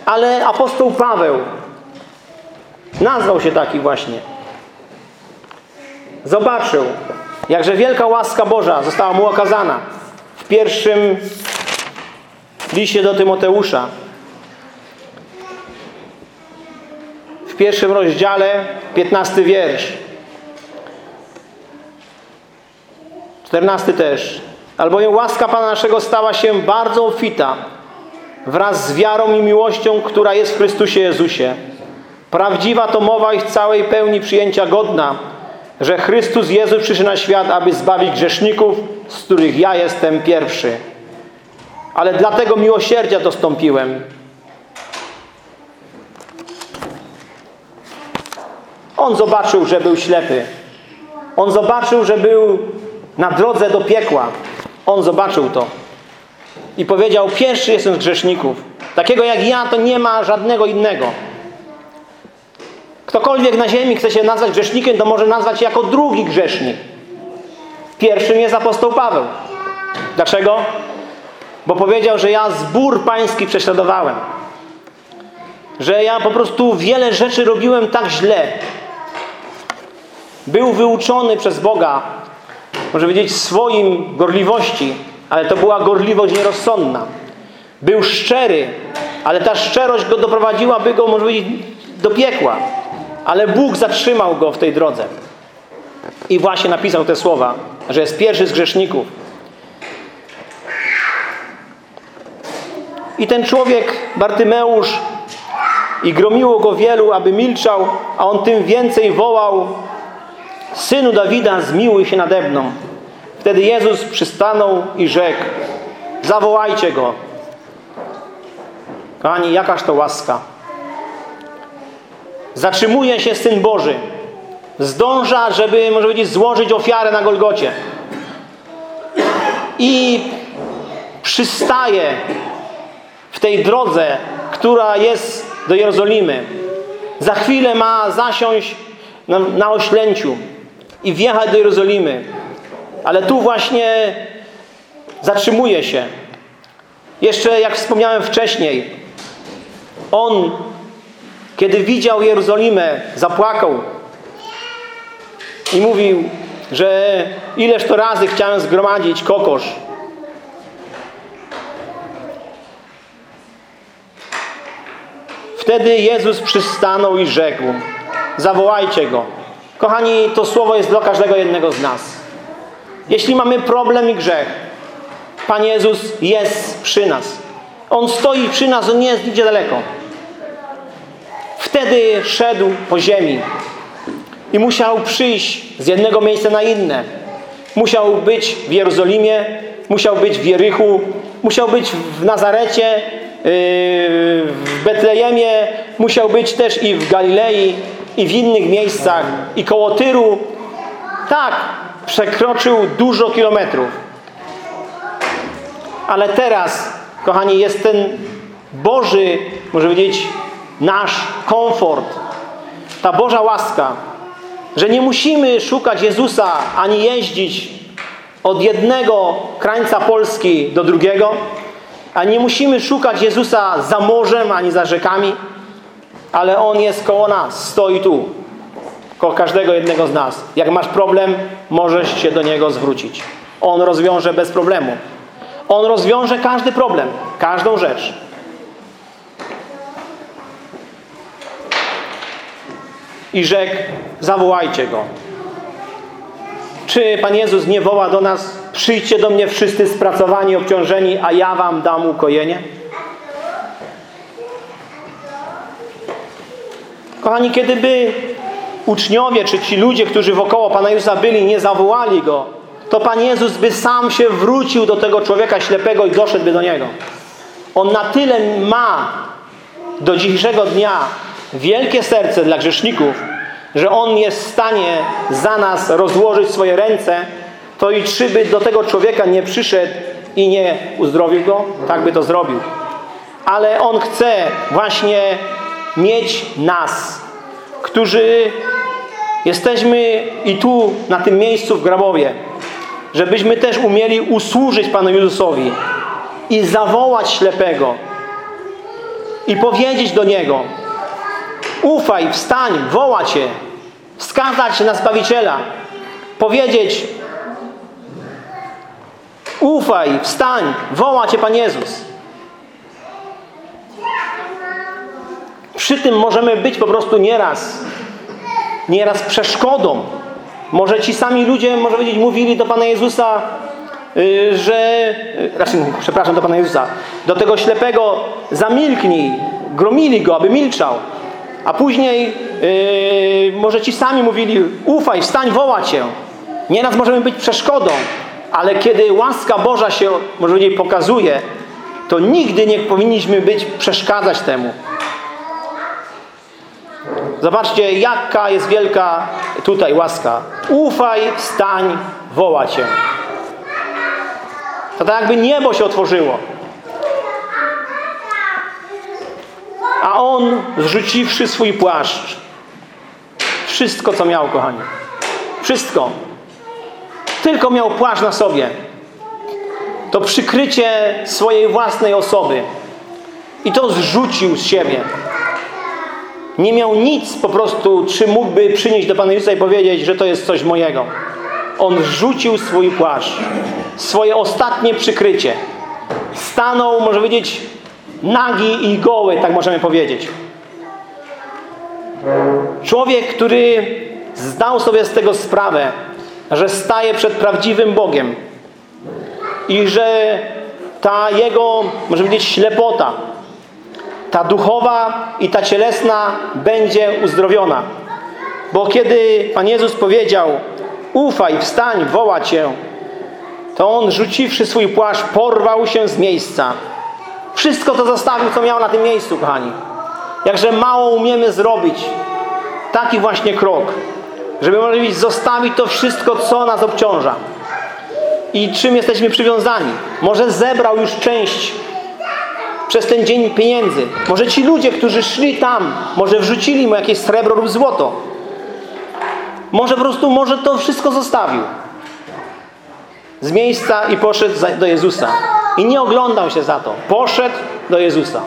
Ale apostoł Paweł nazwał się taki właśnie. Zobaczył, jakże wielka łaska Boża została mu okazana w pierwszym liście do Tymoteusza. W pierwszym rozdziale, 15 wiersz. 14 też. Albowiem łaska Pana naszego stała się bardzo obfita wraz z wiarą i miłością, która jest w Chrystusie Jezusie. Prawdziwa to mowa ich całej pełni przyjęcia godna, że Chrystus Jezus przyszedł na świat, aby zbawić grzeszników, z których ja jestem pierwszy. Ale dlatego miłosierdzia dostąpiłem. On zobaczył, że był ślepy. On zobaczył, że był na drodze do piekła. On zobaczył to. I powiedział, pierwszy jestem z grzeszników. Takiego jak ja, to nie ma żadnego innego. Ktokolwiek na ziemi chce się nazwać grzesznikiem, to może nazwać się jako drugi grzesznik. Pierwszym jest apostoł Paweł. Dlaczego? Bo powiedział, że ja zbór pański prześladowałem. Że ja po prostu wiele rzeczy robiłem tak źle. Był wyuczony przez Boga może powiedzieć, swoim gorliwości, ale to była gorliwość nierozsądna. Był szczery, ale ta szczerość go doprowadziła, by go, może powiedzieć, do piekła. Ale Bóg zatrzymał go w tej drodze. I właśnie napisał te słowa, że jest pierwszy z grzeszników. I ten człowiek, Bartymeusz, i gromiło go wielu, aby milczał, a on tym więcej wołał Synu Dawida, zmiłuj się nade mną. Wtedy Jezus przystanął i rzekł, zawołajcie Go. Kochani, jakaż to łaska. Zatrzymuje się Syn Boży. Zdąża, żeby, może powiedzieć, złożyć ofiarę na Golgocie. I przystaje w tej drodze, która jest do Jerozolimy. Za chwilę ma zasiąść na, na oślęciu i wjechać do Jerozolimy. Ale tu właśnie zatrzymuje się. Jeszcze jak wspomniałem wcześniej, on, kiedy widział Jerozolimę, zapłakał i mówił, że ileż to razy chciałem zgromadzić kokosz. Wtedy Jezus przystanął i rzekł, zawołajcie Go. Kochani, to słowo jest dla każdego jednego z nas. Jeśli mamy problem i grzech, Pan Jezus jest przy nas. On stoi przy nas, On nie jest nigdzie daleko. Wtedy szedł po ziemi i musiał przyjść z jednego miejsca na inne. Musiał być w Jerozolimie, musiał być w Jerychu, musiał być w Nazarecie, yy, w Betlejemie, musiał być też i w Galilei, i w innych miejscach, i koło Tyru. Tak, przekroczył dużo kilometrów. Ale teraz, kochani, jest ten Boży, może powiedzieć, nasz komfort. Ta Boża łaska, że nie musimy szukać Jezusa ani jeździć od jednego krańca Polski do drugiego, a nie musimy szukać Jezusa za morzem ani za rzekami, ale On jest koło nas, stoi tu, koło każdego jednego z nas. Jak masz problem, możesz się do Niego zwrócić. On rozwiąże bez problemu. On rozwiąże każdy problem, każdą rzecz. I rzekł, zawołajcie Go. Czy Pan Jezus nie woła do nas, przyjdźcie do mnie wszyscy spracowani, obciążeni, a ja wam dam ukojenie? Kochani, kiedyby uczniowie, czy ci ludzie, którzy wokoło Pana Jezusa byli, nie zawołali Go, to Pan Jezus by sam się wrócił do tego człowieka ślepego i doszedłby do Niego. On na tyle ma do dzisiejszego dnia wielkie serce dla grzeszników, że On jest w stanie za nas rozłożyć swoje ręce, to i czy by do tego człowieka nie przyszedł i nie uzdrowił go, tak by to zrobił. Ale On chce właśnie mieć nas, którzy jesteśmy i tu, na tym miejscu w Grabowie, żebyśmy też umieli usłużyć Panu Jezusowi i zawołać ślepego i powiedzieć do Niego ufaj, wstań, woła Cię wskazać na Zbawiciela powiedzieć ufaj, wstań, woła Cię Pan Jezus przy tym możemy być po prostu nieraz nieraz przeszkodą może ci sami ludzie, może powiedzieć, mówili do Pana Jezusa, yy, że, raczej, przepraszam, do Pana Jezusa, do tego ślepego zamilknij, gromili go, aby milczał. A później yy, może ci sami mówili, ufaj, wstań, woła Cię. Nieraz możemy być przeszkodą, ale kiedy łaska Boża się, może powiedzieć, pokazuje, to nigdy nie powinniśmy być, przeszkadzać temu. Zobaczcie, jaka jest wielka tutaj łaska. Ufaj, wstań, woła Cię. To tak jakby niebo się otworzyło. A on, zrzuciwszy swój płaszcz, wszystko, co miał, kochani. Wszystko. Tylko miał płaszcz na sobie. To przykrycie swojej własnej osoby. I to zrzucił z siebie. Nie miał nic po prostu, czy mógłby przynieść do Pana Jezusa i powiedzieć, że to jest coś mojego. On rzucił swój płaszcz, swoje ostatnie przykrycie. Stanął, może powiedzieć, nagi i goły, tak możemy powiedzieć. Człowiek, który zdał sobie z tego sprawę, że staje przed prawdziwym Bogiem i że ta jego, może powiedzieć, ślepota, ta duchowa i ta cielesna będzie uzdrowiona. Bo kiedy Pan Jezus powiedział ufaj, wstań, woła Cię, to On rzuciwszy swój płaszcz porwał się z miejsca. Wszystko to zostawił, co miał na tym miejscu, kochani. Jakże mało umiemy zrobić taki właśnie krok, żeby może zostawić to wszystko, co nas obciąża. I czym jesteśmy przywiązani. Może zebrał już część przez ten dzień pieniędzy. Może ci ludzie, którzy szli tam, może wrzucili mu jakieś srebro lub złoto. Może po prostu, może to wszystko zostawił. Z miejsca i poszedł do Jezusa. I nie oglądał się za to. Poszedł do Jezusa.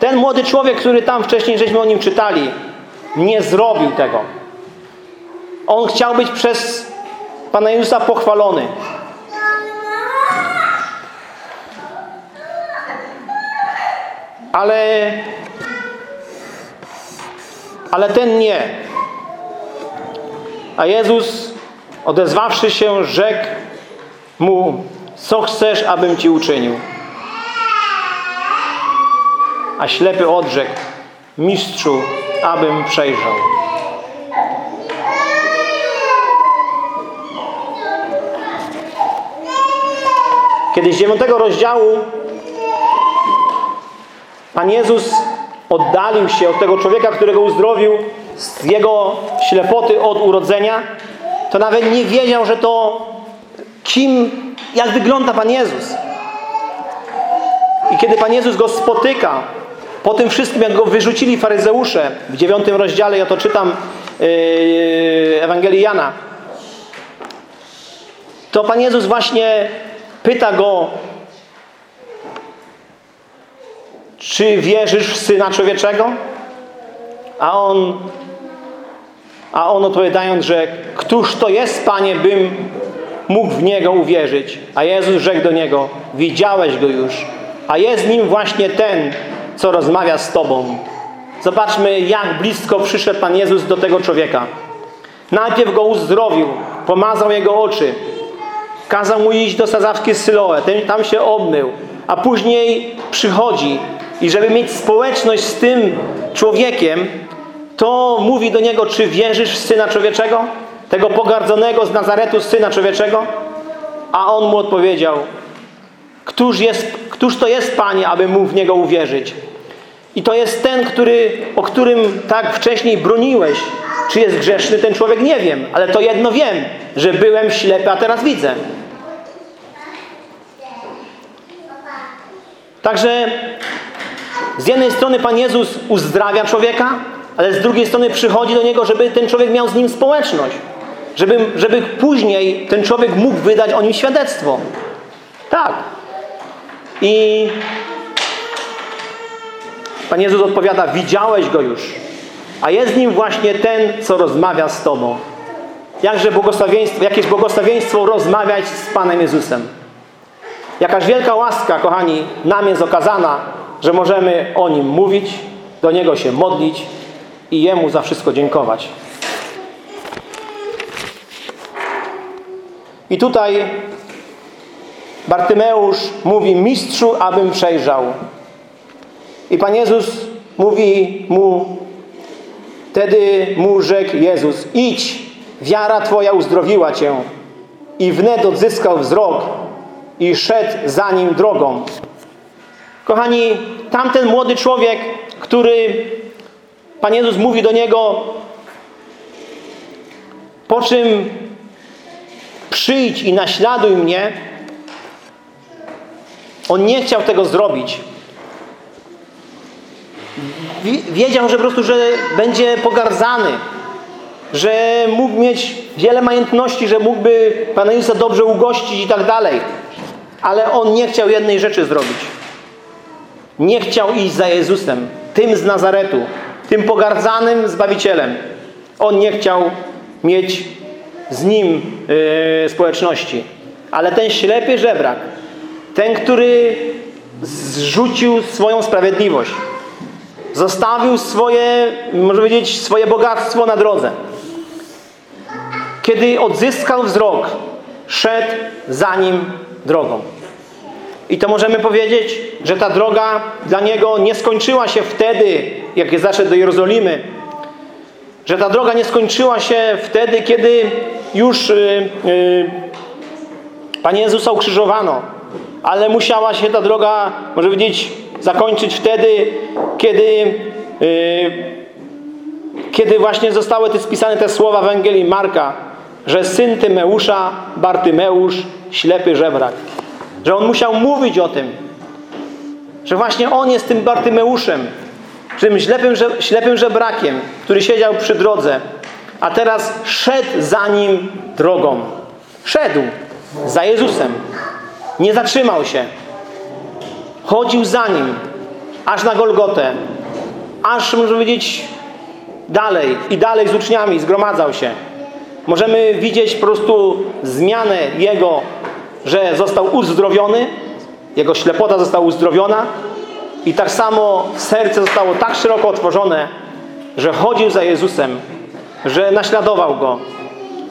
Ten młody człowiek, który tam wcześniej żeśmy o nim czytali, nie zrobił tego. On chciał być przez Pana Jezusa pochwalony. Ale ale ten nie. A Jezus odezwawszy się rzekł mu co chcesz, abym ci uczynił. A ślepy odrzekł mistrzu, abym przejrzał. Kiedy z dziewiątego rozdziału Pan Jezus oddalił się od tego człowieka, którego uzdrowił z jego ślepoty od urodzenia, to nawet nie wiedział, że to kim, jak wygląda Pan Jezus. I kiedy Pan Jezus go spotyka, po tym wszystkim, jak go wyrzucili faryzeusze, w dziewiątym rozdziale, ja to czytam, yy, Ewangelii Jana, to Pan Jezus właśnie pyta go, czy wierzysz w Syna Człowieczego? A on, a on odpowiadając, że któż to jest, Panie, bym mógł w Niego uwierzyć? A Jezus rzekł do niego, widziałeś Go już, a jest nim właśnie ten, co rozmawia z Tobą. Zobaczmy, jak blisko przyszedł Pan Jezus do tego człowieka. Najpierw go uzdrowił, pomazał jego oczy, kazał mu iść do sadzawki Syloe, tam się obmył, a później przychodzi i żeby mieć społeczność z tym człowiekiem, to mówi do niego, czy wierzysz w Syna Człowieczego? Tego pogardzonego z Nazaretu Syna Człowieczego? A on mu odpowiedział, któż, jest, któż to jest, Panie, aby mógł w Niego uwierzyć? I to jest ten, który, o którym tak wcześniej broniłeś. Czy jest grzeszny ten człowiek? Nie wiem. Ale to jedno wiem, że byłem ślepy, a teraz widzę. Także z jednej strony Pan Jezus uzdrawia człowieka, ale z drugiej strony przychodzi do niego, żeby ten człowiek miał z nim społeczność. Żeby, żeby później ten człowiek mógł wydać o nim świadectwo. Tak. I Pan Jezus odpowiada, widziałeś Go już, a jest nim właśnie ten, co rozmawia z Tobą. Jakże błogosławieństwo, jakieś błogosławieństwo rozmawiać z Panem Jezusem. Jakaż wielka łaska, kochani, nam jest okazana, że możemy o Nim mówić, do Niego się modlić i Jemu za wszystko dziękować. I tutaj Bartymeusz mówi, mistrzu, abym przejrzał. I Pan Jezus mówi mu, wtedy mu rzekł Jezus, idź, wiara Twoja uzdrowiła Cię. I wnet odzyskał wzrok i szedł za nim drogą. Kochani, tamten młody człowiek, który Pan Jezus mówi do niego, po czym przyjdź i naśladuj mnie, on nie chciał tego zrobić. Wiedział, że po prostu, że będzie pogardzany, że mógł mieć wiele majątności, że mógłby Pana Jezusa dobrze ugościć i tak dalej. Ale on nie chciał jednej rzeczy zrobić. Nie chciał iść za Jezusem, tym z Nazaretu, tym pogardzanym Zbawicielem. On nie chciał mieć z Nim yy, społeczności. Ale ten ślepy żebrak, ten, który zrzucił swoją sprawiedliwość, zostawił swoje, może powiedzieć, swoje bogactwo na drodze. Kiedy odzyskał wzrok, szedł za nim drogą. I to możemy powiedzieć, że ta droga dla niego nie skończyła się wtedy, jak zaszedł do Jerozolimy. Że ta droga nie skończyła się wtedy, kiedy już yy, yy, Panie Jezusa ukrzyżowano. Ale musiała się ta droga, może powiedzieć, zakończyć wtedy, kiedy, yy, kiedy właśnie zostały te spisane te słowa w Ewangelii Marka, że syn Tymeusza, Bartymeusz, ślepy żebrak. Że on musiał mówić o tym, że właśnie on jest tym Bartymeuszem, tym ślepym, ślepym żebrakiem, który siedział przy drodze, a teraz szedł za nim drogą. Szedł za Jezusem. Nie zatrzymał się. Chodził za nim, aż na Golgotę. Aż, można powiedzieć, dalej i dalej z uczniami zgromadzał się. Możemy widzieć po prostu zmianę Jego, że został uzdrowiony, Jego ślepota została uzdrowiona i tak samo serce zostało tak szeroko otworzone, że chodził za Jezusem, że naśladował Go.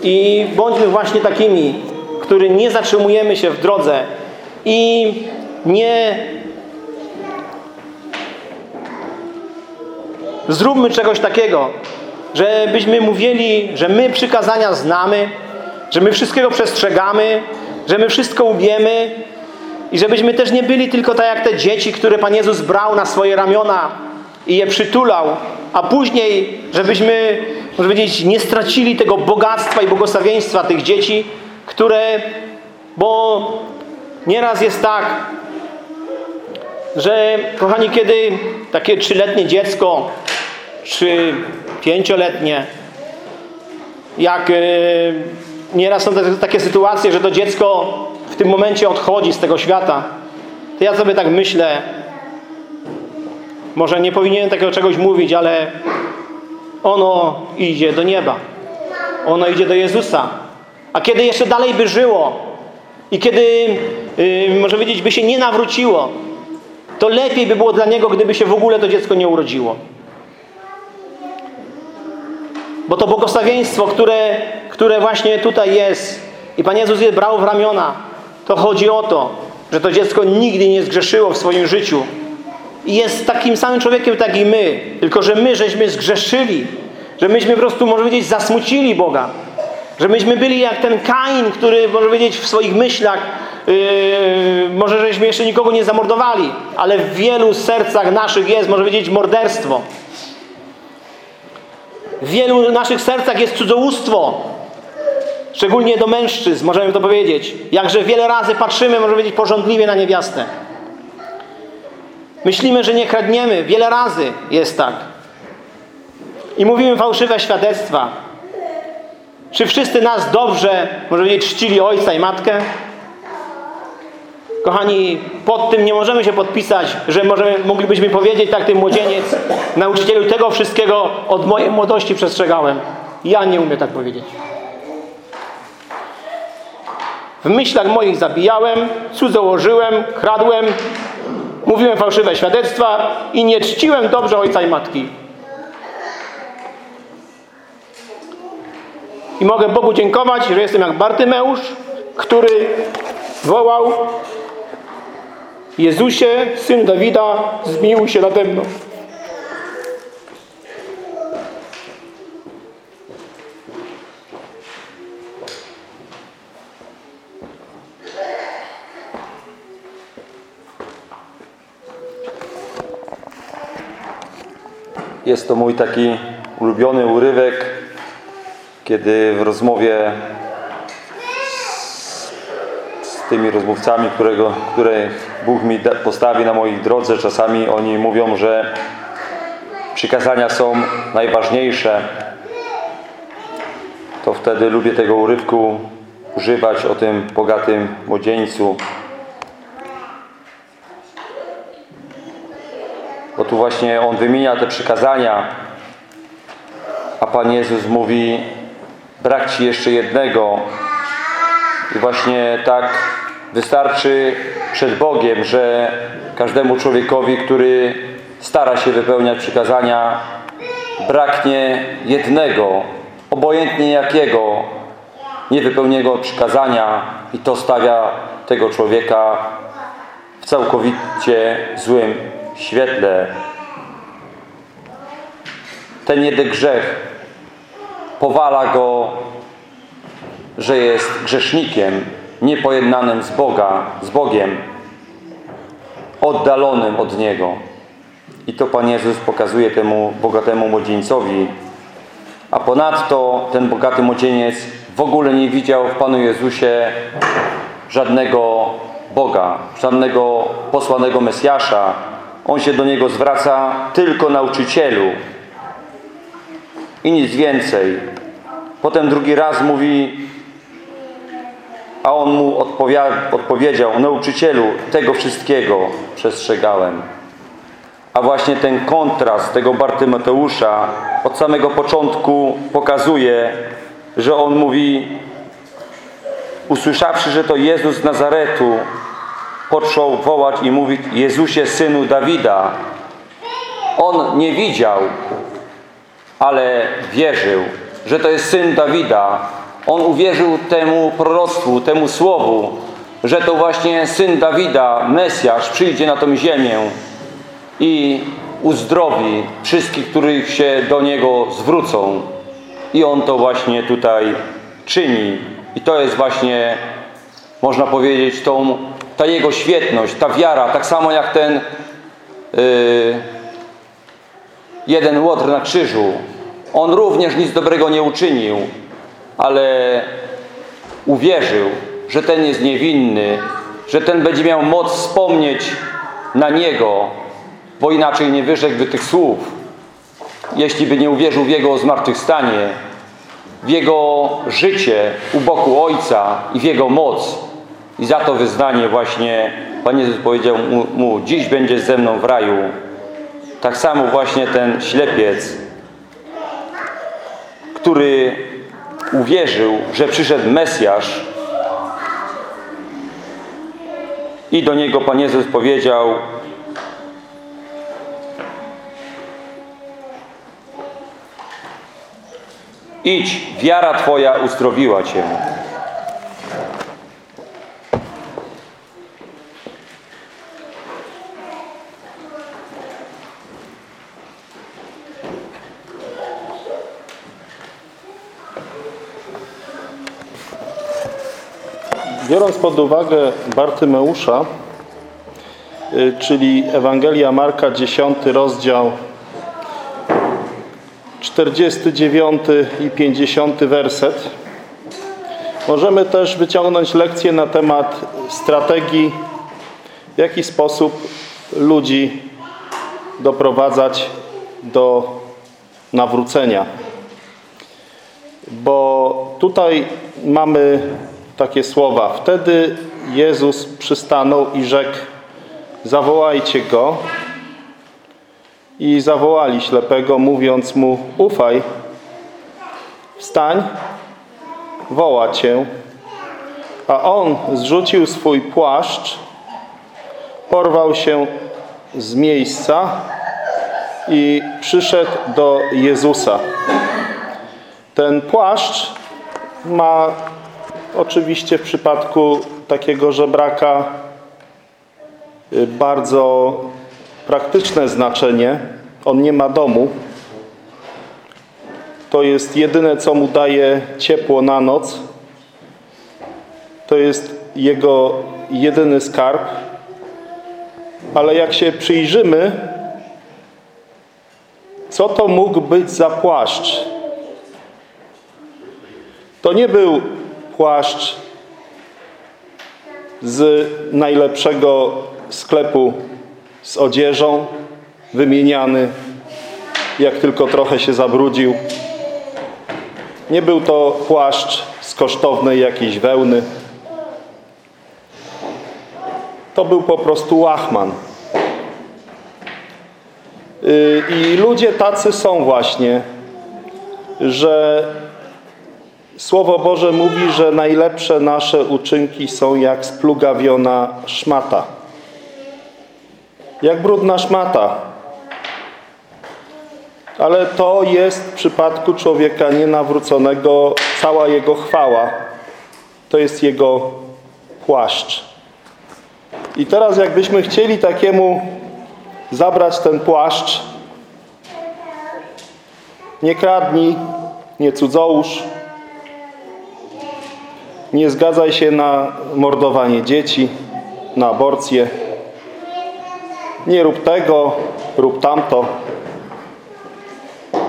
I bądźmy właśnie takimi, którzy nie zatrzymujemy się w drodze i nie zróbmy czegoś takiego, żebyśmy mówili, że my przykazania znamy, że my wszystkiego przestrzegamy, że my wszystko ubiemy i żebyśmy też nie byli tylko tak jak te dzieci, które Pan Jezus brał na swoje ramiona i je przytulał, a później, żebyśmy, może powiedzieć, nie stracili tego bogactwa i błogosławieństwa tych dzieci, które, bo nieraz jest tak, że kochani, kiedy takie trzyletnie dziecko, czy pięcioletnie jak yy, nieraz są takie sytuacje, że to dziecko w tym momencie odchodzi z tego świata, to ja sobie tak myślę, może nie powinienem takiego czegoś mówić, ale ono idzie do nieba. Ono idzie do Jezusa. A kiedy jeszcze dalej by żyło i kiedy, yy, może powiedzieć, by się nie nawróciło, to lepiej by było dla niego, gdyby się w ogóle to dziecko nie urodziło. Bo to błogosławieństwo, które, które właśnie tutaj jest i Pan Jezus je brał w ramiona, to chodzi o to, że to dziecko nigdy nie zgrzeszyło w swoim życiu. I jest takim samym człowiekiem, tak i my. Tylko, że my żeśmy zgrzeszyli. Że myśmy po prostu, może powiedzieć, zasmucili Boga. Że myśmy byli jak ten Kain, który, może powiedzieć, w swoich myślach yy, może żeśmy jeszcze nikogo nie zamordowali, ale w wielu sercach naszych jest, może powiedzieć, morderstwo. W wielu naszych sercach jest cudzołóstwo. Szczególnie do mężczyzn, możemy to powiedzieć. Jakże wiele razy patrzymy, może powiedzieć, porządliwie na niewiastę. Myślimy, że nie kradniemy. Wiele razy jest tak. I mówimy fałszywe świadectwa. Czy wszyscy nas dobrze, może powiedzieć, czcili ojca i matkę? Kochani, pod tym nie możemy się podpisać, że możemy, moglibyśmy powiedzieć, tak ten młodzieniec, nauczycielu tego wszystkiego od mojej młodości przestrzegałem. Ja nie umiem tak powiedzieć. W myślach moich zabijałem, cudzołożyłem, kradłem, mówiłem fałszywe świadectwa i nie czciłem dobrze ojca i matki. I mogę Bogu dziękować, że jestem jak Bartymeusz, który wołał Jezusie, Syn Dawida, zmiłuj się nade mną. Jest to mój taki ulubiony urywek, kiedy w rozmowie z, tymi rozmówcami, którego, które Bóg mi postawi na mojej drodze, czasami oni mówią, że przykazania są najważniejsze, to wtedy lubię tego urywku używać o tym bogatym młodzieńcu, Bo tu właśnie on wymienia te przykazania, a Pan Jezus mówi brak Ci jeszcze jednego. I właśnie tak wystarczy przed Bogiem, że każdemu człowiekowi, który stara się wypełniać przykazania, braknie jednego, obojętnie jakiego, niewypełnionego przykazania i to stawia tego człowieka w całkowicie złym świetle. Ten jeden grzech powala go, że jest grzesznikiem, niepojednanym z Boga, z Bogiem, oddalonym od Niego. I to Pan Jezus pokazuje temu bogatemu młodzieńcowi. A ponadto ten bogaty młodzieniec w ogóle nie widział w Panu Jezusie żadnego Boga, żadnego posłanego Mesjasza, on się do niego zwraca tylko nauczycielu i nic więcej. Potem drugi raz mówi, a on mu odpowiedział, nauczycielu, tego wszystkiego przestrzegałem. A właśnie ten kontrast tego Bartymeusza od samego początku pokazuje, że on mówi, usłyszawszy, że to Jezus z Nazaretu, począł wołać i mówić Jezusie, Synu Dawida. On nie widział, ale wierzył, że to jest Syn Dawida. On uwierzył temu proroctwu, temu słowu, że to właśnie Syn Dawida, Mesjasz, przyjdzie na tą ziemię i uzdrowi wszystkich, których się do Niego zwrócą. I On to właśnie tutaj czyni. I to jest właśnie, można powiedzieć, tą ta jego świetność, ta wiara, tak samo jak ten yy, jeden łotr na krzyżu. On również nic dobrego nie uczynił, ale uwierzył, że ten jest niewinny, że ten będzie miał moc wspomnieć na niego, bo inaczej nie wyrzekłby tych słów, jeśli by nie uwierzył w jego zmartwychwstanie. w Jego życie u boku Ojca i w Jego moc. I za to wyznanie właśnie Pan Jezus powiedział mu, mu dziś będziesz ze mną w raju. Tak samo właśnie ten ślepiec, który uwierzył, że przyszedł Mesjasz i do niego Pan Jezus powiedział Idź, wiara Twoja uzdrowiła Cię. Biorąc pod uwagę Bartymeusza, y, czyli Ewangelia Marka, 10 rozdział, 49 i 50 werset, możemy też wyciągnąć lekcję na temat strategii, w jaki sposób ludzi doprowadzać do nawrócenia. Bo tutaj mamy takie słowa. Wtedy Jezus przystanął i rzekł zawołajcie Go. I zawołali ślepego, mówiąc mu ufaj, wstań, woła Cię. A on zrzucił swój płaszcz, porwał się z miejsca i przyszedł do Jezusa. Ten płaszcz ma Oczywiście w przypadku takiego żebraka y, bardzo praktyczne znaczenie. On nie ma domu. To jest jedyne, co mu daje ciepło na noc. To jest jego jedyny skarb. Ale jak się przyjrzymy, co to mógł być za płaszcz? To nie był płaszcz z najlepszego sklepu z odzieżą, wymieniany, jak tylko trochę się zabrudził. Nie był to płaszcz z kosztownej jakiejś wełny. To był po prostu łachman. Y, I ludzie tacy są właśnie, że Słowo Boże mówi, że najlepsze nasze uczynki są jak splugawiona szmata. Jak brudna szmata. Ale to jest w przypadku człowieka nienawróconego cała jego chwała. To jest jego płaszcz. I teraz jakbyśmy chcieli takiemu zabrać ten płaszcz, nie kradnij, nie cudzołóż, nie zgadzaj się na mordowanie dzieci, na aborcję. Nie rób tego, rób tamto.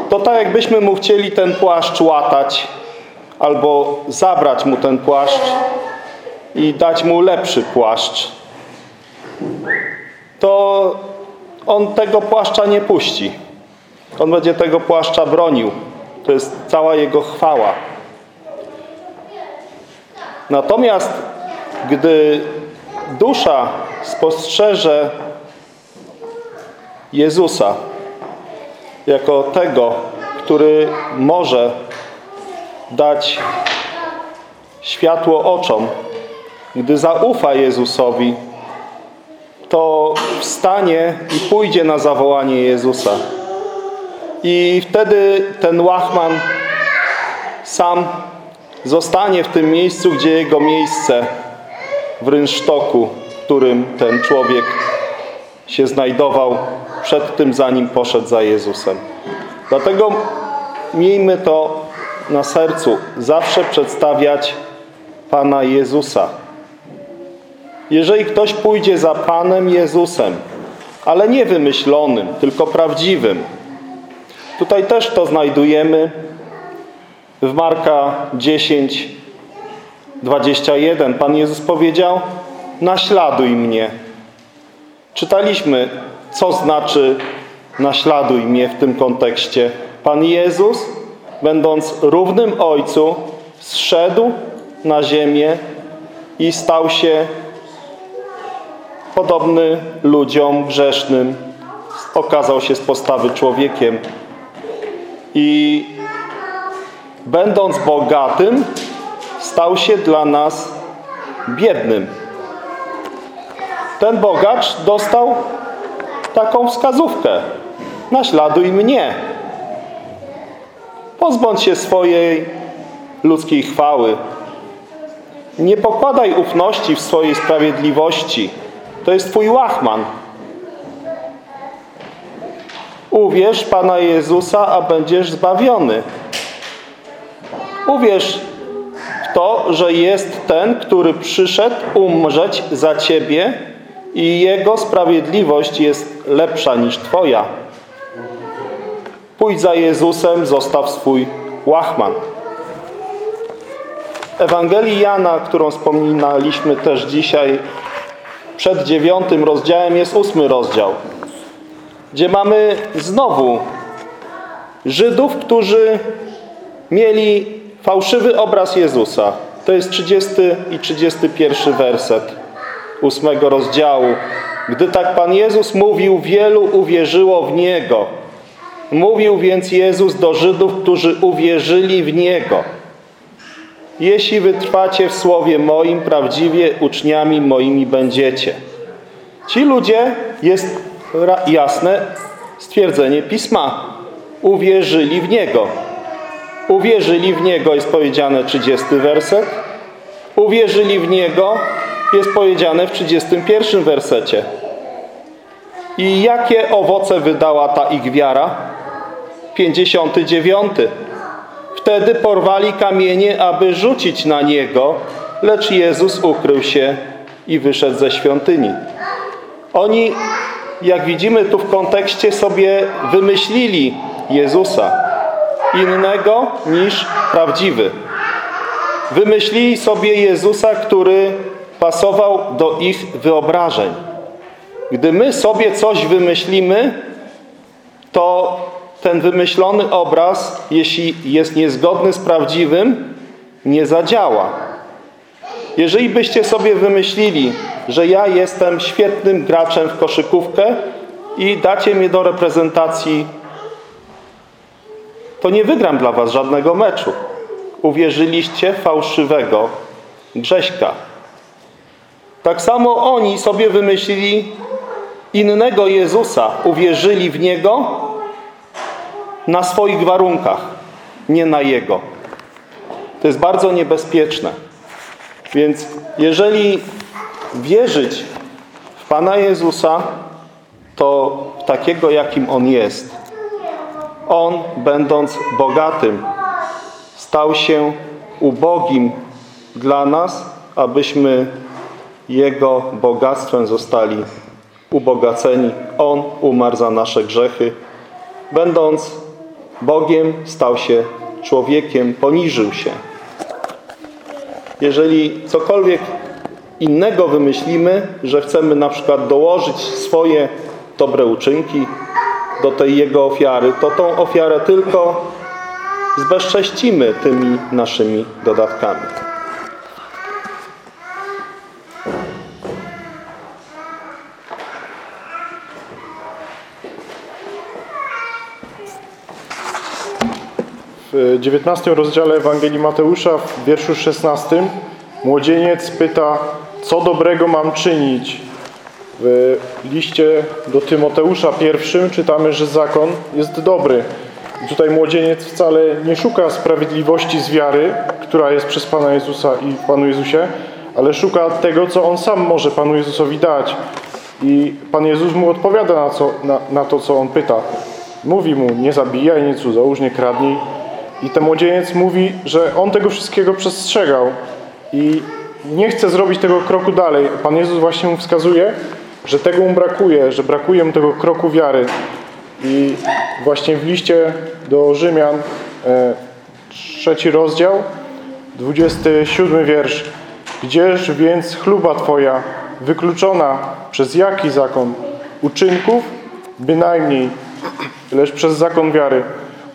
To tak jakbyśmy mu chcieli ten płaszcz łatać albo zabrać mu ten płaszcz i dać mu lepszy płaszcz. To on tego płaszcza nie puści. On będzie tego płaszcza bronił. To jest cała jego chwała. Natomiast gdy dusza spostrzeże Jezusa jako tego, który może dać światło oczom, gdy zaufa Jezusowi, to wstanie i pójdzie na zawołanie Jezusa. I wtedy ten łachman sam zostanie w tym miejscu, gdzie jego miejsce w rynsztoku, w którym ten człowiek się znajdował przed tym, zanim poszedł za Jezusem. Dlatego miejmy to na sercu. Zawsze przedstawiać Pana Jezusa. Jeżeli ktoś pójdzie za Panem Jezusem, ale nie wymyślonym, tylko prawdziwym. Tutaj też to znajdujemy w Marka 10, 21 Pan Jezus powiedział naśladuj mnie. Czytaliśmy, co znaczy naśladuj mnie w tym kontekście. Pan Jezus będąc równym Ojcu, zszedł na ziemię i stał się podobny ludziom grzesznym. Okazał się z postawy człowiekiem. I będąc bogatym, stał się dla nas biednym. Ten bogacz dostał taką wskazówkę. Naśladuj mnie. Pozbądź się swojej ludzkiej chwały. Nie pokładaj ufności w swojej sprawiedliwości. To jest Twój łachman. Uwierz Pana Jezusa, a będziesz zbawiony. Uwierz w to, że jest ten, który przyszedł umrzeć za Ciebie i Jego sprawiedliwość jest lepsza niż Twoja. Pójdź za Jezusem, zostaw swój łachman. Ewangelii Jana, którą wspominaliśmy też dzisiaj przed dziewiątym rozdziałem, jest ósmy rozdział, gdzie mamy znowu Żydów, którzy mieli fałszywy obraz Jezusa. To jest 30 i 31 werset ósmego rozdziału. Gdy tak Pan Jezus mówił, wielu uwierzyło w Niego. Mówił więc Jezus do Żydów, którzy uwierzyli w Niego. Jeśli wytrwacie w słowie moim, prawdziwie uczniami moimi będziecie. Ci ludzie, jest jasne stwierdzenie Pisma, uwierzyli w Niego. Uwierzyli w Niego, jest powiedziane 30 werset. Uwierzyli w Niego, jest powiedziane w 31 wersecie. I jakie owoce wydała ta ich wiara? 59. Wtedy porwali kamienie, aby rzucić na Niego, lecz Jezus ukrył się i wyszedł ze świątyni. Oni, jak widzimy tu w kontekście, sobie wymyślili Jezusa innego niż prawdziwy. Wymyślili sobie Jezusa, który pasował do ich wyobrażeń. Gdy my sobie coś wymyślimy, to ten wymyślony obraz, jeśli jest niezgodny z prawdziwym, nie zadziała. Jeżeli byście sobie wymyślili, że ja jestem świetnym graczem w koszykówkę i dacie mnie do reprezentacji, to nie wygram dla was żadnego meczu. Uwierzyliście fałszywego Grześka. Tak samo oni sobie wymyślili innego Jezusa. Uwierzyli w Niego na swoich warunkach, nie na Jego. To jest bardzo niebezpieczne. Więc jeżeli wierzyć w Pana Jezusa, to takiego, jakim On jest. On, będąc bogatym, stał się ubogim dla nas, abyśmy Jego bogactwem zostali ubogaceni. On umarł za nasze grzechy. Będąc Bogiem, stał się człowiekiem, poniżył się. Jeżeli cokolwiek innego wymyślimy, że chcemy na przykład dołożyć swoje dobre uczynki do tej Jego ofiary, to tą ofiarę tylko zbezcześcimy tymi naszymi dodatkami. W 19 rozdziale Ewangelii Mateusza w wierszu 16 młodzieniec pyta, co dobrego mam czynić. W liście do Tymoteusza pierwszym czytamy, że zakon jest dobry. I tutaj młodzieniec wcale nie szuka sprawiedliwości z wiary, która jest przez Pana Jezusa i Panu Jezusie, ale szuka tego, co on sam może Panu Jezusowi dać. I Pan Jezus mu odpowiada na, co, na, na to, co on pyta. Mówi mu, nie zabijaj, nie cudzołóż, nie kradnij. I ten młodzieniec mówi, że on tego wszystkiego przestrzegał i nie chce zrobić tego kroku dalej. Pan Jezus właśnie mu wskazuje, że tego mu brakuje, że brakuje mu tego kroku wiary. I właśnie w liście do Rzymian, e, trzeci rozdział, 27 wiersz. Gdzież więc chluba Twoja, wykluczona przez jaki zakon? Uczynków? Bynajmniej, lecz przez zakon wiary.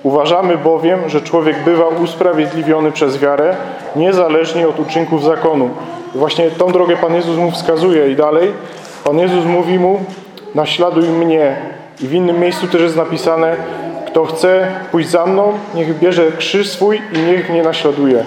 Uważamy bowiem, że człowiek bywa usprawiedliwiony przez wiarę, niezależnie od uczynków zakonu. Właśnie tą drogę Pan Jezus mu wskazuje i dalej Pan Jezus mówi mu, naśladuj mnie. I w innym miejscu też jest napisane, kto chce pójść za mną, niech bierze krzyż swój i niech mnie naśladuje.